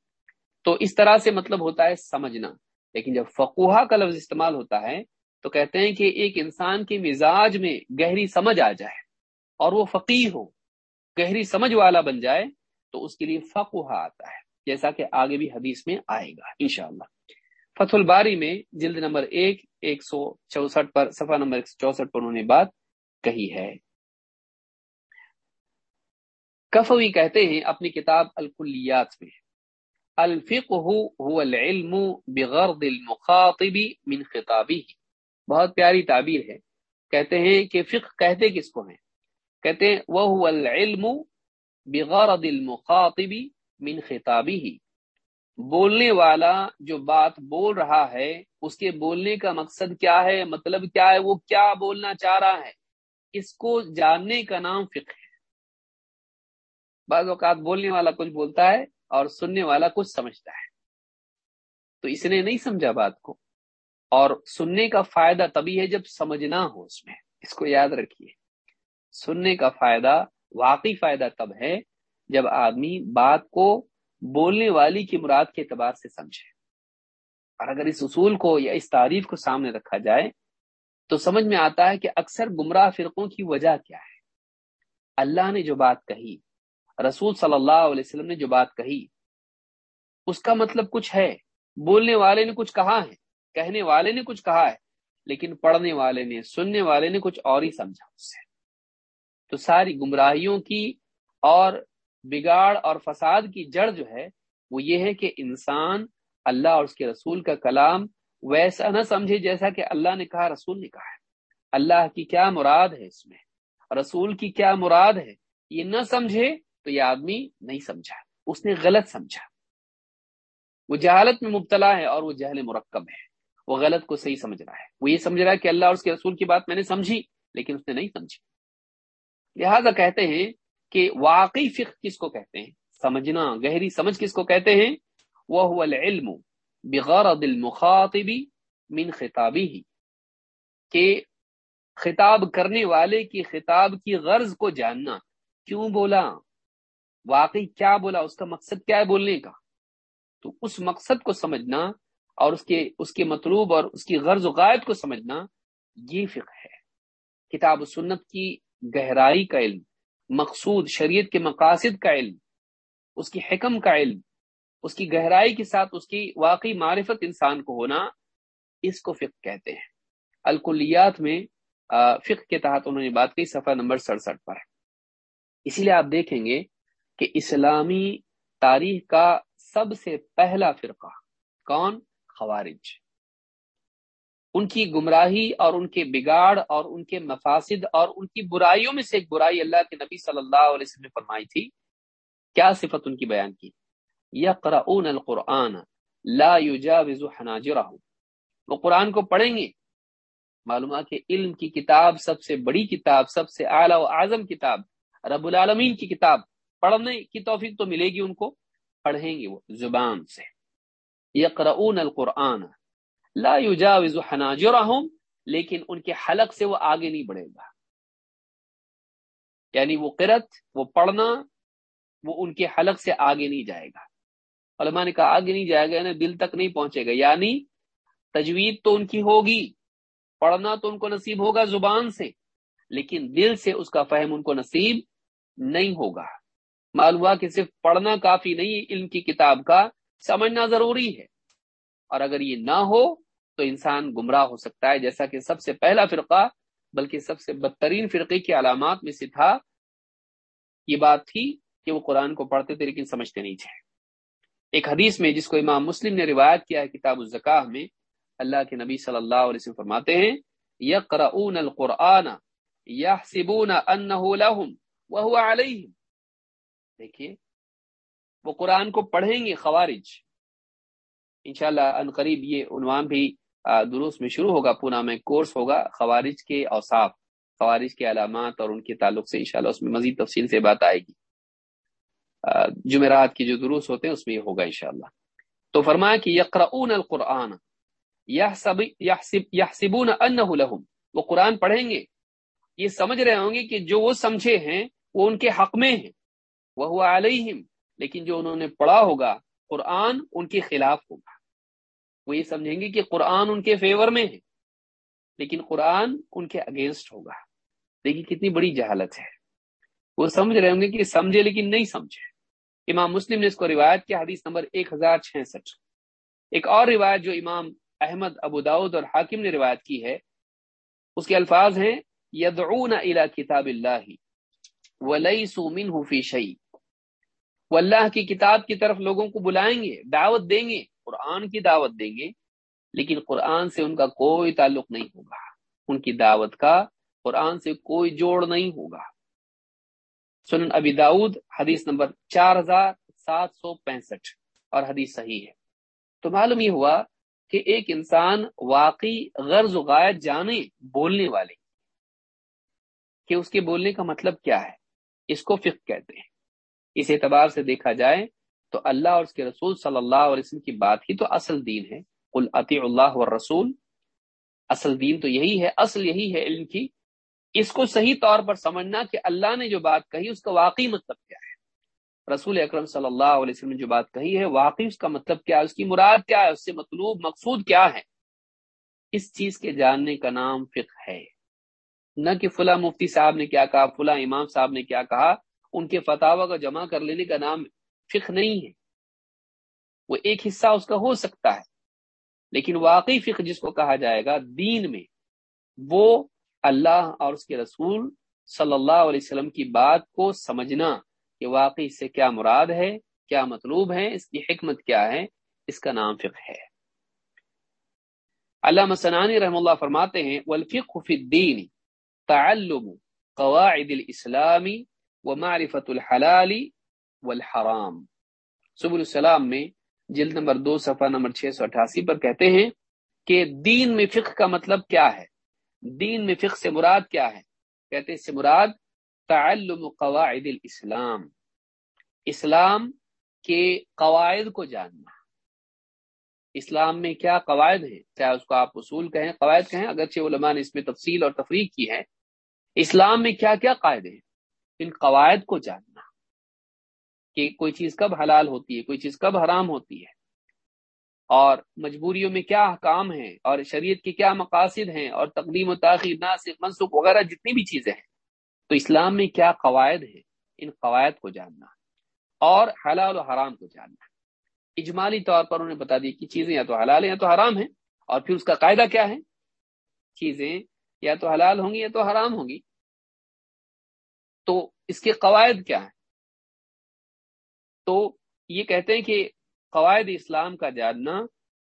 تو اس طرح سے مطلب ہوتا ہے سمجھنا۔ لیکن جب فقوہ کا لفظ استعمال ہوتا ہے، تو کہتے ہیں کہ ایک انسان کے مزاج میں گہری سمجھ آ جائے اور وہ فقی ہو، گہری سمجھ والا بن جائے، تو اس کے لیے فقوہ آتا ہے، جیسا کہ آگے بھی حدیث میں آئے گا، انشاءاللہ۔ فتح الباری میں جلد نمبر ایک ایک سو چونسٹھ پر، صفحہ نمبر ایک سو چونسٹھ پر انہوں نے بات کہی ہے۔ کفوی کہتے ہیں اپنی کتاب الکلیات میں الفقہ هو العلم بغرض المخاطب من خطابی بہت پیاری تعبیر ہے۔ کہتے ہیں کہ فقہ کہتے کس کو ہیں؟ کہتے ہیں وہ العلم بغرض المخاطب من خطابی بولنے والا جو بات بول رہا ہے، اس کے بولنے کا مقصد کیا ہے؟ مطلب کیا ہے؟ وہ کیا بولنا چاہ رہا ہے؟ اس کو جاننے کا نام فقہ ہے۔ بعض اوقات بولنے والا کچھ بولتا ہے اور سننے والا کچھ سمجھتا ہے۔ تو اس نے نہیں سمجھا بات کو۔ اور سننے کا فائدہ تبھی ہے جب سمجھنا ہو اس میں۔ اس کو یاد رکھیے۔ سننے کا فائدہ، واقعی فائدہ تب ہے جب آدمی بات کو بولنے والی کی مراد کے اعتبار سے سمجھے۔ اور اگر اس اصول کو یا اس تعریف کو سامنے رکھا جائے، تو سمجھ میں آتا ہے کہ اکثر گمراہ فرقوں کی وجہ کیا ہے۔ اللہ نے جو بات کہی رسول صلی اللہ علیہ وسلم نے جو بات کہی، اس کا مطلب کچھ ہے۔ بولنے والے نے کچھ کہا ہے، کہنے والے نے کچھ کہا ہے، لیکن پڑھنے والے نے، سننے والے نے کچھ اور ہی سمجھا اس سے۔ تو ساری گمراہیوں کی اور بگاڑ اور فساد کی جڑ جو ہے، وہ یہ ہے کہ انسان اللہ اور اس کے رسول کا کلام ویسا نہ سمجھے جیسا کہ اللہ نے کہا، رسول نے کہا ہے۔ اللہ کی کیا مراد ہے اس میں؟ رسول کی کیا مراد ہے؟ یہ نہ سمجھے تو یہ آدمی نہیں سمجھا اس نے غلط سمجھا۔ وہ جہالت میں مبتلا ہے اور وہ جہل مرکب ہے۔ وہ غلط کو صحیح سمجھ رہا ہے۔ وہ یہ سمجھ رہا ہے کہ اللہ اور اس کے رسول کی بات میں نے سمجھی، لیکن اس نے نہیں سمجھی۔ لہذا کہتے ہیں کہ واقعی فقہ کس کو کہتے ہیں؟ سمجھنا، گہری سمجھ کس کو کہتے ہیں؟ وہ العلم بغرض المخاطب من خطابی ہی کہ خطاب کرنے والے کی خطاب کی غرض کو جاننا۔ کیوں بولا؟ واقعی کیا بولا، اس کا مقصد کیا ہے بولنے کا؟ تو اس مقصد کو سمجھنا اور اس کے اس کے مطلوب اور اس کی غرض و غائب کو سمجھنا یہ فقہ ہے۔ کتاب و سنت کی گہرائی کا علم، مقصود شریعت کے مقاصد کا علم، اس کی حکم کا علم، اس کی گہرائی کے ساتھ اس کی واقعی معرفت انسان کو ہونا، اس کو فقہ کہتے ہیں۔ الکلیات میں فقہ کے تحت انہوں نے بات کی، صفحہ نمبر سڑسٹھ پر۔ اسی لیے آپ دیکھیں گے کہ اسلامی تاریخ کا سب سے پہلا فرقہ کون؟ خوارج۔ ان کی گمراہی اور ان کے بگاڑ اور ان کے مفاسد اور ان کی برائیوں میں سے ایک برائی اللہ کے نبی صلی اللہ علیہ وسلم نے فرمائی تھی۔ کیا صفت ان کی بیان کی؟ یقرؤون القرآن لا يجاوز حناجرهم وہ قرآن کو پڑھیں گے۔ معلوم کہ علم کی کتاب سب سے بڑی کتاب، سب سے اعلیٰ و اعظم کتاب، رب العالمین کی کتاب پڑھنے کی توفیق تو ملے گی ان کو، پڑھیں گے وہ زبان سے۔ یقرؤون القرآن، لا يجاوز حناجرهم لیکن ان کے حلق سے وہ آگے نہیں بڑھے گا۔ یعنی وہ قرت وہ پڑھنا، وہ ان کے حلق سے آگے نہیں جائے گا۔ علماء نے کہا آگے نہیں جائے گا یعنی دل تک نہیں پہنچے گا۔ یعنی تجوید تو ان کی ہوگی، پڑھنا تو ان کو نصیب ہوگا زبان سے، لیکن دل سے اس کا فہم ان کو نصیب نہیں ہوگا۔ معلوم ہوا کہ صرف پڑھنا کافی نہیں، علم کی کتاب کا سمجھنا ضروری ہے۔ اور اگر یہ نہ ہو تو انسان گمراہ ہو سکتا ہے، جیسا کہ سب سے پہلا فرقہ، بلکہ سب سے بدترین فرقے کی علامات میں سے تھا۔ یہ بات تھی کہ وہ قرآن کو پڑھتے تھے لیکن سمجھتے نہیں تھے۔ ایک حدیث میں جس کو امام مسلم نے روایت کیا ہے کتاب الزکاہ میں، اللہ کے نبی صلی اللہ علیہ وسلم فرماتے ہیں، یقرؤون القرآن یحسبون انه لهم وهو علیہم۔ دیکھیے، وہ قرآن کو پڑھیں گے خوارج۔ انشاءاللہ ان قریب یہ عنوان بھی دروس میں شروع ہوگا پونا میں کورس ہوگا خوارج کے اوصاف، خوارج کے علامات اور ان کے تعلق سے انشاءاللہ اس میں مزید تفصیل سے بات آئے گی۔ جمعرات کی جو دروس ہوتے ہیں اس میں یہ ہوگا انشاءاللہ۔ تو فرمایا کہ یقرؤون القرآن یحسبون انه لهم وہ قرآن پڑھیں گے، یہ سمجھ رہے ہوں گے کہ جو وہ سمجھے ہیں وہ ان کے حق میں ہیں۔ وہ علیہم، لیکن جو انہوں نے پڑھا ہوگا، قرآن ان کے خلاف ہوگا۔ وہ یہ سمجھیں گے کہ قرآن ان کے فیور میں ہے، لیکن قرآن ان کے اگینسٹ ہوگا۔ دیکھیے کتنی بڑی جہالت ہے۔ وہ سمجھ رہے ہوں گے کہ سمجھے لیکن نہیں سمجھے۔ امام مسلم نے اس کو روایت کیا حدیث نمبر ایک ہزار چھسٹھ۔ ایک اور روایت جو امام احمد، ابو داود اور حاکم نے روایت کی ہے، اس کے الفاظ ہیں، یدعون الى کتاب اللہ، ولیسوا منه فی شیء۔ وہ اللہ کی کتاب کی طرف لوگوں کو بلائیں گے، دعوت دیں گے، قرآن کی دعوت دیں گے، لیکن قرآن سے ان کا کوئی تعلق نہیں ہوگا۔ ان کی دعوت کا قرآن سے کوئی جوڑ نہیں ہوگا۔ سنن ابی داود حدیث نمبر چار ہزار سات سو پینسٹھ، اور حدیث صحیح ہے۔ تو معلوم یہ ہوا کہ ایک انسان واقعی غرض و غائب جانے بولنے والے، کہ اس کے بولنے کا مطلب کیا ہے؟ اس کو فقہ کہتے ہیں۔ اس اعتبار سے دیکھا جائے تو اللہ اور اس کے رسول صلی اللہ علیہ وسلم کی بات ہی تو اصل دین ہے۔ قل عطی اللہ اور رسول اصل دین تو یہی ہے، اصل یہی ہے علم کی۔ اس کو صحیح طور پر سمجھنا کہ اللہ نے جو بات کہی اس کا واقعی مطلب کیا ہے۔ رسول اکرم صلی اللہ علیہ وسلم نے جو بات کہی ہے، واقعی اس کا مطلب کیا ہے، اس کی مراد کیا ہے، اس سے مطلوب، مقصود کیا ہے؟ اس چیز کے جاننے کا نام فقہ ہے۔ نہ کہ فلاں مفتی صاحب نے کیا کہا، فلاں امام صاحب نے کیا کہا ان کے فتح کو جمع کر لینے کا نام فقہ نہیں ہے۔ وہ ایک حصہ اس کا ہو سکتا ہے، لیکن واقعی فقہ جس کو کہا جائے گا دین میں، وہ اللہ اور اس کے رسول صلی اللہ علیہ وسلم کی بات کو سمجھنا کہ واقعی اس سے کیا مراد ہے، کیا مطلوب ہے، اس کی حکمت کیا ہے، اس کا نام فقہ ہے۔ علامہ سنانی رحم اللہ فرماتے ہیں، والفقہ فی الدین تعلم قواعد الاسلامی ومعرفت الحلال والحرام۔ سبل السلام میں جلد نمبر دو، صفحہ نمبر چھ سو اٹھاسی پر کہتے ہیں کہ دین میں فقہ کا مطلب کیا ہے؟ دین میں فقہ سے مراد کیا ہے؟ کہتے ہیں سے مراد تعلم قواعد الاسلام۔ اسلام کے قواعد کو جاننا۔ اسلام میں کیا قواعد ہیں؟ چاہے اس کو آپ اصول کہیں، قواعد کہیں، اگرچہ علماء نے اس میں تفصیل اور تفریح کی ہے۔ اسلام میں کیا کیا قاعدے ہیں؟ ان قواعد کو جاننا کہ کوئی چیز کب حلال ہوتی ہے، کوئی چیز کب حرام ہوتی ہے۔ اور مجبوریوں میں کیا حکام ہیں اور شریعت کے کیا مقاصد ہیں اور تقدیم و تاخیر، ناسخ، منسوخ وغیرہ جتنی بھی چیزیں ہیں۔ تو اسلام میں کیا قواعد ہیں؟ ان قواعد کو جاننا اور حلال و حرام کو جاننا۔ اجمالی طور پر انہوں نے بتا دی کہ چیزیں یا تو حلال ہیں یا تو حرام ہیں اور پھر اس کا قاعدہ کیا ہے؟ چیزیں یا تو حلال ہوں گی یا تو حرام ہوں گی۔ تو اس کے قواعد کیا ہیں؟ تو یہ کہتے ہیں کہ قواعد اسلام کا جاننا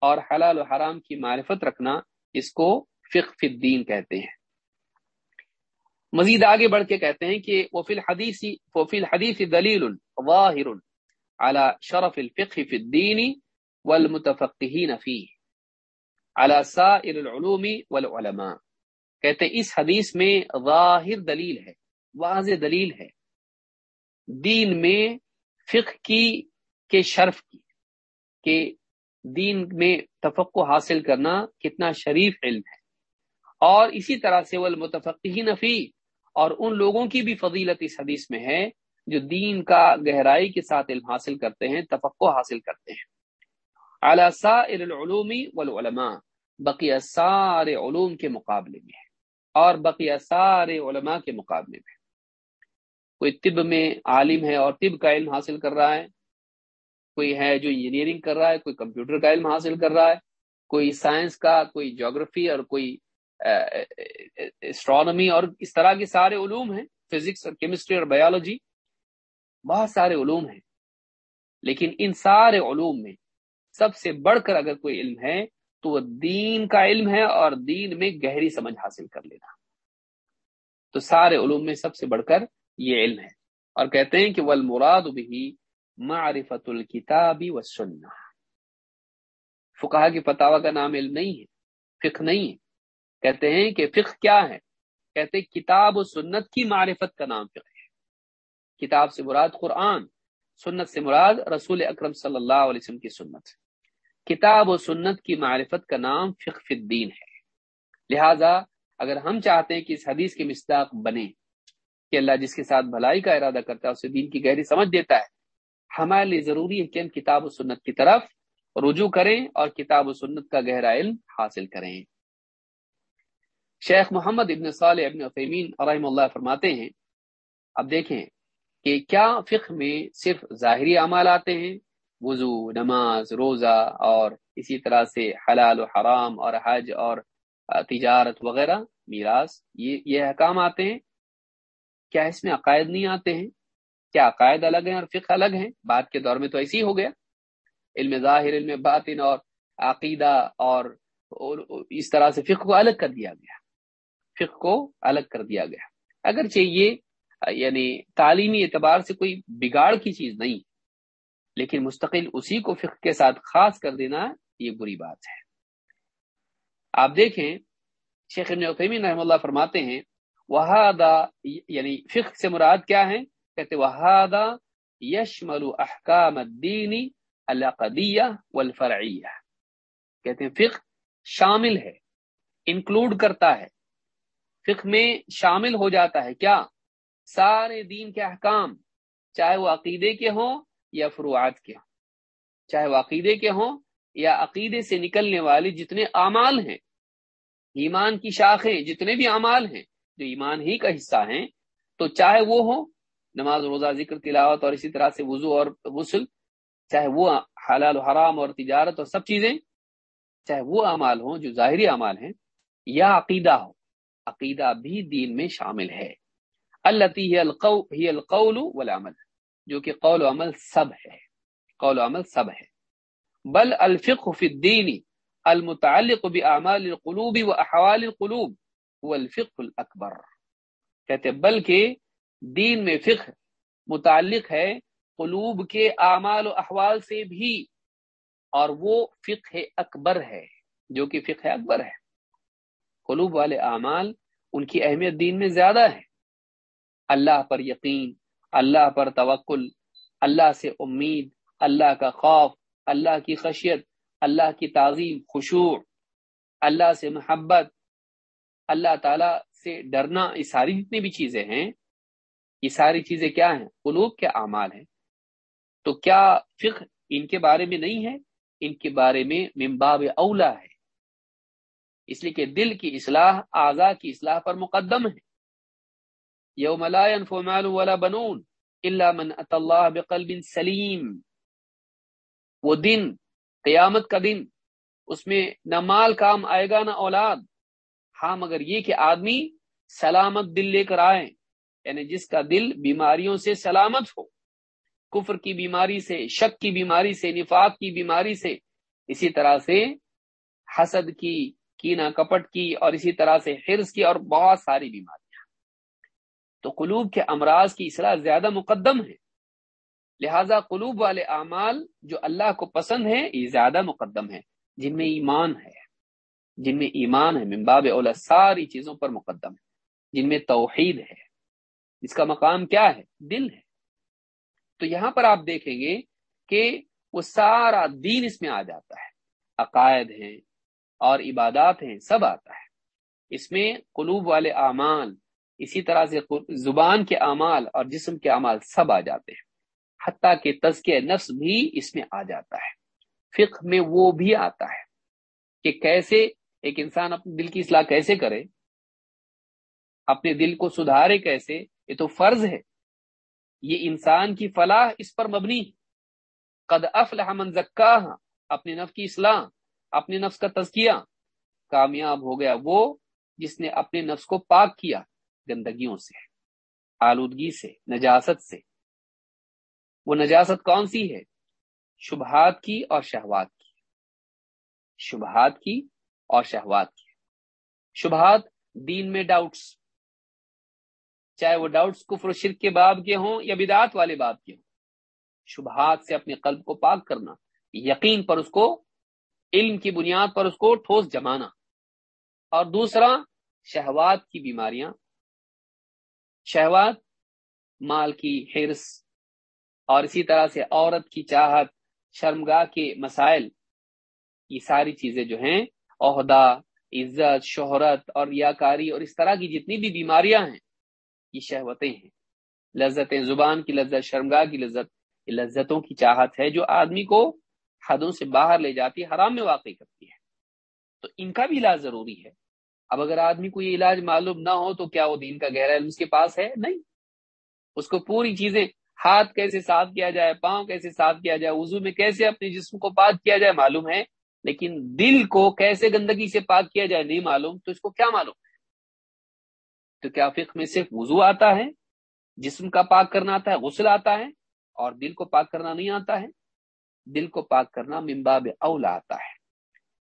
اور حلال و حرام کی معرفت رکھنا اس کو فقہ فی الدین کہتے ہیں۔ مزید آگے بڑھ کے کہتے ہیں کہ وہ فی الحدیث وہ فی الحدیث دلیل ظاہر على شرف الفقه في الدين والمتفقهين فيه على سائر العلوم والعلماء۔ کہتے ہیں اس حدیث میں ظاہر دلیل ہے۔ واضح دلیل ہے۔ دین میں فقہ کی کے شرف کی، کہ دین میں تفقع حاصل کرنا کتنا شریف علم ہے۔ اور اسی طرح سے وہ نفی اور ان لوگوں کی بھی فضیلت اس حدیث میں ہے جو دین کا گہرائی کے ساتھ علم حاصل کرتے ہیں تفقع حاصل کرتے ہیں۔ اعلی سائر العلوم والعلماء بقیہ سارے علوم کے مقابلے میں ہے۔ اور بقیہ سارے علماء کے مقابلے میں کوئی طب میں عالم ہے اور طب کا علم حاصل کر رہا ہے، کوئی ہے جو انجینئرنگ کر رہا ہے، کوئی کمپیوٹر کا علم حاصل کر رہا ہے، کوئی سائنس کا، کوئی جغرفی اور کوئی اسٹرانومی اور اس طرح کے سارے علوم ہیں فزکس اور کیمسٹری اور بایولوجی بہت سارے علوم ہیں۔ لیکن ان سارے علوم میں سب سے بڑھ کر اگر کوئی علم ہے، تو وہ دین کا علم ہے اور دین میں گہری سمجھ حاصل کر لینا۔ تو سارے علوم میں سب سے بڑھ کر یہ علم ہے۔ اور کہتے ہیں کہ وہ المراد بھی معرفت الکتابی و سننا فقہ کی فتوا کا نام علم نہیں ہے، فقہ نہیں ہے۔ کہتے ہیں کہ فقہ کیا ہے؟ کہتے ہیں کتاب و سنت کی معرفت کا نام فقہ ہے۔ کتاب سے مراد قرآن، سنت سے مراد رسول اکرم صلی اللہ علیہ وسلم کی سنت۔ کتاب و سنت کی معرفت کا نام فقہ فی الدین ہے۔ لہذا اگر ہم چاہتے ہیں کہ اس حدیث کے مصداق بنے کہ اللہ جس کے ساتھ بھلائی کا ارادہ کرتا ہے، اسے دین کی گہری سمجھ دیتا ہے۔ ہمارے لیے ضروری ہے کہ ہم کتاب و سنت کی طرف رجوع کریں اور کتاب و سنت کا گہرا علم حاصل کریں۔ شیخ محمد ابن صالح ابن فیمین رحم اللہ فرماتے ہیں، اب دیکھیں کہ کیا فقہ میں صرف ظاہری اعمال آتے ہیں، وضو، نماز، روزہ اور اسی طرح سے حلال و حرام اور حج اور تجارت وغیرہ، میراث، یہ یہ احکام آتے ہیں؟ کیا اس میں عقائد نہیں آتے ہیں؟ کیا عقائد الگ ہیں اور فقہ الگ ہیں؟ بات کے دور میں تو ایسی ہو گیا۔ علم ظاہر، علم باطن اور عقیدہ اور اس طرح سے فقہ کو الگ کر دیا گیا۔ فقہ کو الگ کر دیا گیا۔ اگرچہ یہ یعنی تعلیمی اعتبار سے کوئی بگاڑ کی چیز نہیں، لیکن مستقل اسی کو فقہ کے ساتھ خاص کر دینا یہ بری بات ہے۔ آپ دیکھیں، شیخ ابن عثیمین رحم اللہ فرماتے ہیں وہادا یعنی فقہ سے مراد کیا ہے کہتے وہادا یشمل احکام الدین العقدیہ والفرعیہ۔ کہتے ہیں، فقہ شامل ہے، انکلوڈ کرتا ہے۔ فقہ میں شامل ہو جاتا ہے، کیا؟ سارے دین کے احکام، چاہے وہ عقیدے کے ہوں یا فروعات کے ہوں۔ چاہے وہ عقیدے کے ہوں یا عقیدے سے نکلنے والے جتنے اعمال ہیں، ایمان کی شاخیں جتنے بھی اعمال ہیں جو ایمان ہی کا حصہ ہیں، تو چاہے وہ ہو نماز روزہ، ذکر، تلاوت اور اسی طرح سے وضو اور غسل، چاہے وہ حلال و حرام اور تجارت اور سب چیزیں، چاہے وہ اعمال ہوں جو ظاہری اعمال ہیں، یا عقیدہ ہو، عقیدہ بھی دین میں شامل ہے۔ اللہ ہی القول والعمل، جو کہ قول و عمل سب ہے، قول و عمل سب ہے۔ بل الفق فی الدین المتعلق باعمال القلوب و احوال القلوب هو الاکبر کہتے بلکہ دین میں فقہ متعلق ہے، قلوب کے اعمال و احوال سے بھی، اور وہ فقہ اکبر ہے، جو کہ فقہ اکبر ہے۔ قلوب والے اعمال ان کی اہمیت دین میں زیادہ ہے۔ اللہ پر یقین، اللہ پر توکل، اللہ سے امید، اللہ کا خوف، اللہ کی خشیت، اللہ کی تعظیم، خشوع، اللہ سے محبت اللہ تعالی سے ڈرنا یہ ساری جتنی بھی چیزیں ہیں، یہ ساری چیزیں کیا ہیں؟ قلوب کے اعمال ہیں۔ تو کیا فقہ ان کے بارے میں نہیں ہے؟ ان کے بارے میں ممباب اولا ہے۔ اس لیے کہ دل کی اصلاح، اعضاء کی اصلاح پر مقدم ہے۔ یوم لا ينفع مال ولا بنون الا من اتى الله بقلب سلیم۔ وہ دن، قیامت کا دن، اس میں نہ مال کام آئے گا نہ اولاد۔ ہاں مگر یہ کہ آدمی سلامت دل لے کر آئے یعنی جس کا دل بیماریوں سے سلامت ہو، کفر کی بیماری سے، شک کی بیماری سے، نفاق کی بیماری سے، اسی طرح سے حسد کی، کینا کپٹ کی، اور اسی طرح سے حرص کی، اور بہت ساری بیماریاں۔ تو قلوب کے امراض کی اصلاح زیادہ مقدم ہے۔ لہذا قلوب والے اعمال جو اللہ کو پسند ہیں، یہ زیادہ مقدم ہے جن میں ایمان ہے۔ جن میں ایمان ہے ممباب اولا ساری چیزوں پر مقدم ہے۔ جن میں توحید ہے۔ اس کا مقام کیا ہے؟ دل ہے۔ تو یہاں پر آپ دیکھیں گے کہ وہ سارا دین اس میں آ جاتا ہے۔ عقائد ہیں اور عبادات ہیں، سب آتا ہے۔ اس میں قلوب والے اعمال، اسی طرح سے زبان کے اعمال اور جسم کے اعمال سب آ جاتے ہیں۔ حتیٰ کہ تزکیہ نفس بھی اس میں آ جاتا ہے۔ فقہ میں وہ بھی آتا ہے کہ کیسے ایک انسان اپنے دل کی اصلاح کیسے کرے؟ اپنے دل کو سدھارے کیسے؟ یہ تو فرض ہے۔ یہ انسان کی فلاح اس پر مبنی قد افلح من زکاہ، اپنے نفس کی اصلاح، اپنے نفس کا تزکیہ۔ کامیاب ہو گیا وہ جس نے اپنے نفس کو پاک کیا گندگیوں سے، آلودگی سے، نجاست سے۔ وہ نجاست کون سی ہے؟ شبہات کی اور شہوات کی۔ شبہات کی اور شہوات کی۔ شبہات دین میں ڈاؤٹس چاہے وہ ڈاؤٹس کفر و شرک کے باب کے ہوں یا بدعات والے باب کے ہوں۔ شبہات سے اپنے قلب کو پاک کرنا، یقین پر اس کو، علم کی بنیاد پر اس کو ٹھوس جمانا۔ اور دوسرا، شہوات کی بیماریاں۔ شہوات، مال کی حرص، اور اسی طرح سے عورت کی چاہت، شرمگاہ کے مسائل، یہ ساری چیزیں جو ہیں عہدہ، عزت، شہرت اور ریاکاری اور اس طرح کی جتنی بھی بیماریاں ہیں، یہ شہوتیں ہیں۔ لذتیں، زبان کی لذت، شرمگاہ کی لذت لذتوں کی چاہت ہے جو آدمی کو حدوں سے باہر لے جاتی ہے، حرام میں واقع کرتی ہے۔ تو ان کا بھی علاج ضروری ہے۔ اب اگر آدمی کو یہ علاج معلوم نہ ہو تو کیا وہ دین کا گہرا علم اس کے پاس ہے؟ نہیں۔ اس کو پوری چیزیں، ہاتھ کیسے صاف کیا جائے، پاؤں کیسے صاف کیا جائے، وضو میں کیسے اپنے جسم کو پاک کیا جائے معلوم ہے؟ لیکن دل کو کیسے گندگی سے پاک کیا جائے نہیں معلوم، تو اس کو کیا معلوم؟ ہے تو کیا فقہ میں صرف وضو آتا ہے؟ جسم کا پاک کرنا آتا ہے، غسل آتا ہے، اور دل کو پاک کرنا نہیں آتا ہے؟ دل کو پاک کرنا ممباب اولا آتا ہے۔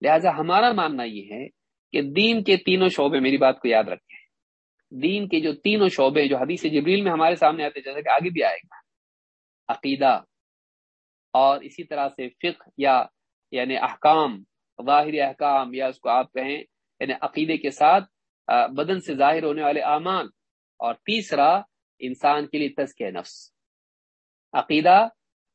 لہذا ہمارا ماننا یہ ہے کہ دین کے تینوں شعبے، میری بات کو یاد رکھیں۔ دین کے جو تینوں شعبے، جو حدیث جبریل میں ہمارے سامنے آتے جیسے کہ آگے بھی آئے گا۔ عقیدہ اور اسی طرح سے فقہ یا یعنی احکام ظاہر احکام، یا اس کو آپ کہیں یعنی عقیدے کے ساتھ بدن سے ظاہر ہونے والے اعمال۔ اور تیسرا، انسان کے لیے تزکیہ نفس۔ عقیدہ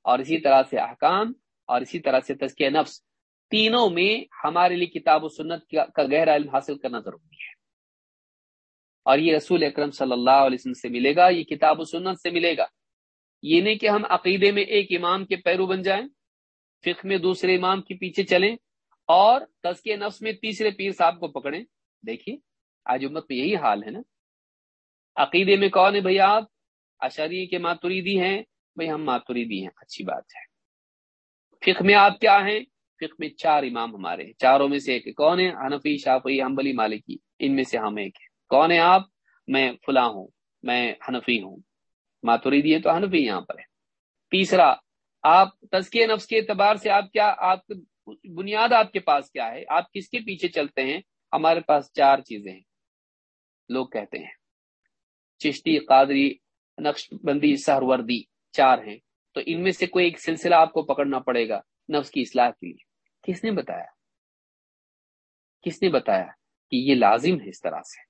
اور اسی طرح سے احکام اور اسی طرح سے تزکیہ نفس۔ تینوں میں ہمارے لیے کتاب و سنت کا گہرا علم حاصل کرنا ضروری ہے۔ اور یہ رسول اکرم صلی اللہ علیہ وسلم سے ملے گا، یہ کتاب و سنت سے ملے گا۔ یہ نہیں کہ ہم عقیدے میں ایک امام کے پیرو بن جائیں۔ فقہ میں دوسرے امام کے پیچھے چلیں اور تزکیہ نفس میں تیسرے پیر صاحب کو پکڑیں۔ دیکھیے، آج امت میں یہی حال ہے نا۔ عقیدے میں کون ہے بھائی آپ؟ اشری کے ماتوریدی ہیں۔ بھائی ہم ماتوریدی ہیں، اچھی بات ہے۔ فقہ میں آپ کیا ہیں؟ فقہ میں چار امام ہمارے چاروں میں سے ایک کون ہے؟ حنفی شافی حنبلی، مالکی۔ ان میں سے ہم ایک ہیں۔ کون ہے آپ؟ میں فلاں ہوں، میں حنفی ہوں۔ ماتوریدی ہے تو حنفی یہاں پر ہے تیسرا آپ تزکیہ نفس کے اعتبار سے آپ کیا، آپ بنیاد آپ کے پاس کیا ہے؟ آپ کس کے پیچھے چلتے ہیں؟ ہمارے پاس چار چیزیں ہیں۔ لوگ کہتے ہیں۔ چشتی، قادری نقش بندی سہروردی چار ہیں۔ تو ان میں سے کوئی ایک سلسلہ آپ کو پکڑنا پڑے گا نفس کی اصلاح کے لیے۔ کس نے بتایا؟ کس نے بتایا کہ یہ لازم ہے اس طرح سے؟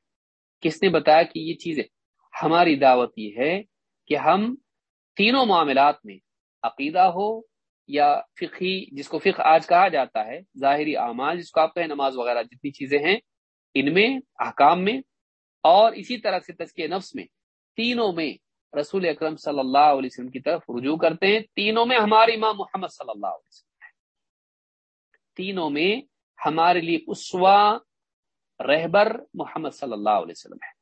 کس نے بتایا کہ یہ چیز ہماری دعوت یہ ہے کہ ہم تینوں معاملات میں عقیدہ ہو یا فقی جس کو فقہ آج کہا جاتا ہے، ظاہری اعمال جس کو آپ کہیں نماز وغیرہ جتنی چیزیں ہیں، ان میں، احکام میں اور اسی طرح سے تزکیہ نفس میں تینوں میں رسول اکرم صلی اللہ علیہ وسلم کی طرف رجوع کرتے ہیں، تینوں میں ہمارے امام محمد صلی اللہ علیہ وسلم تینوں میں ہمارے لیے اسوا رہبر محمد صلی اللہ علیہ وسلم ہے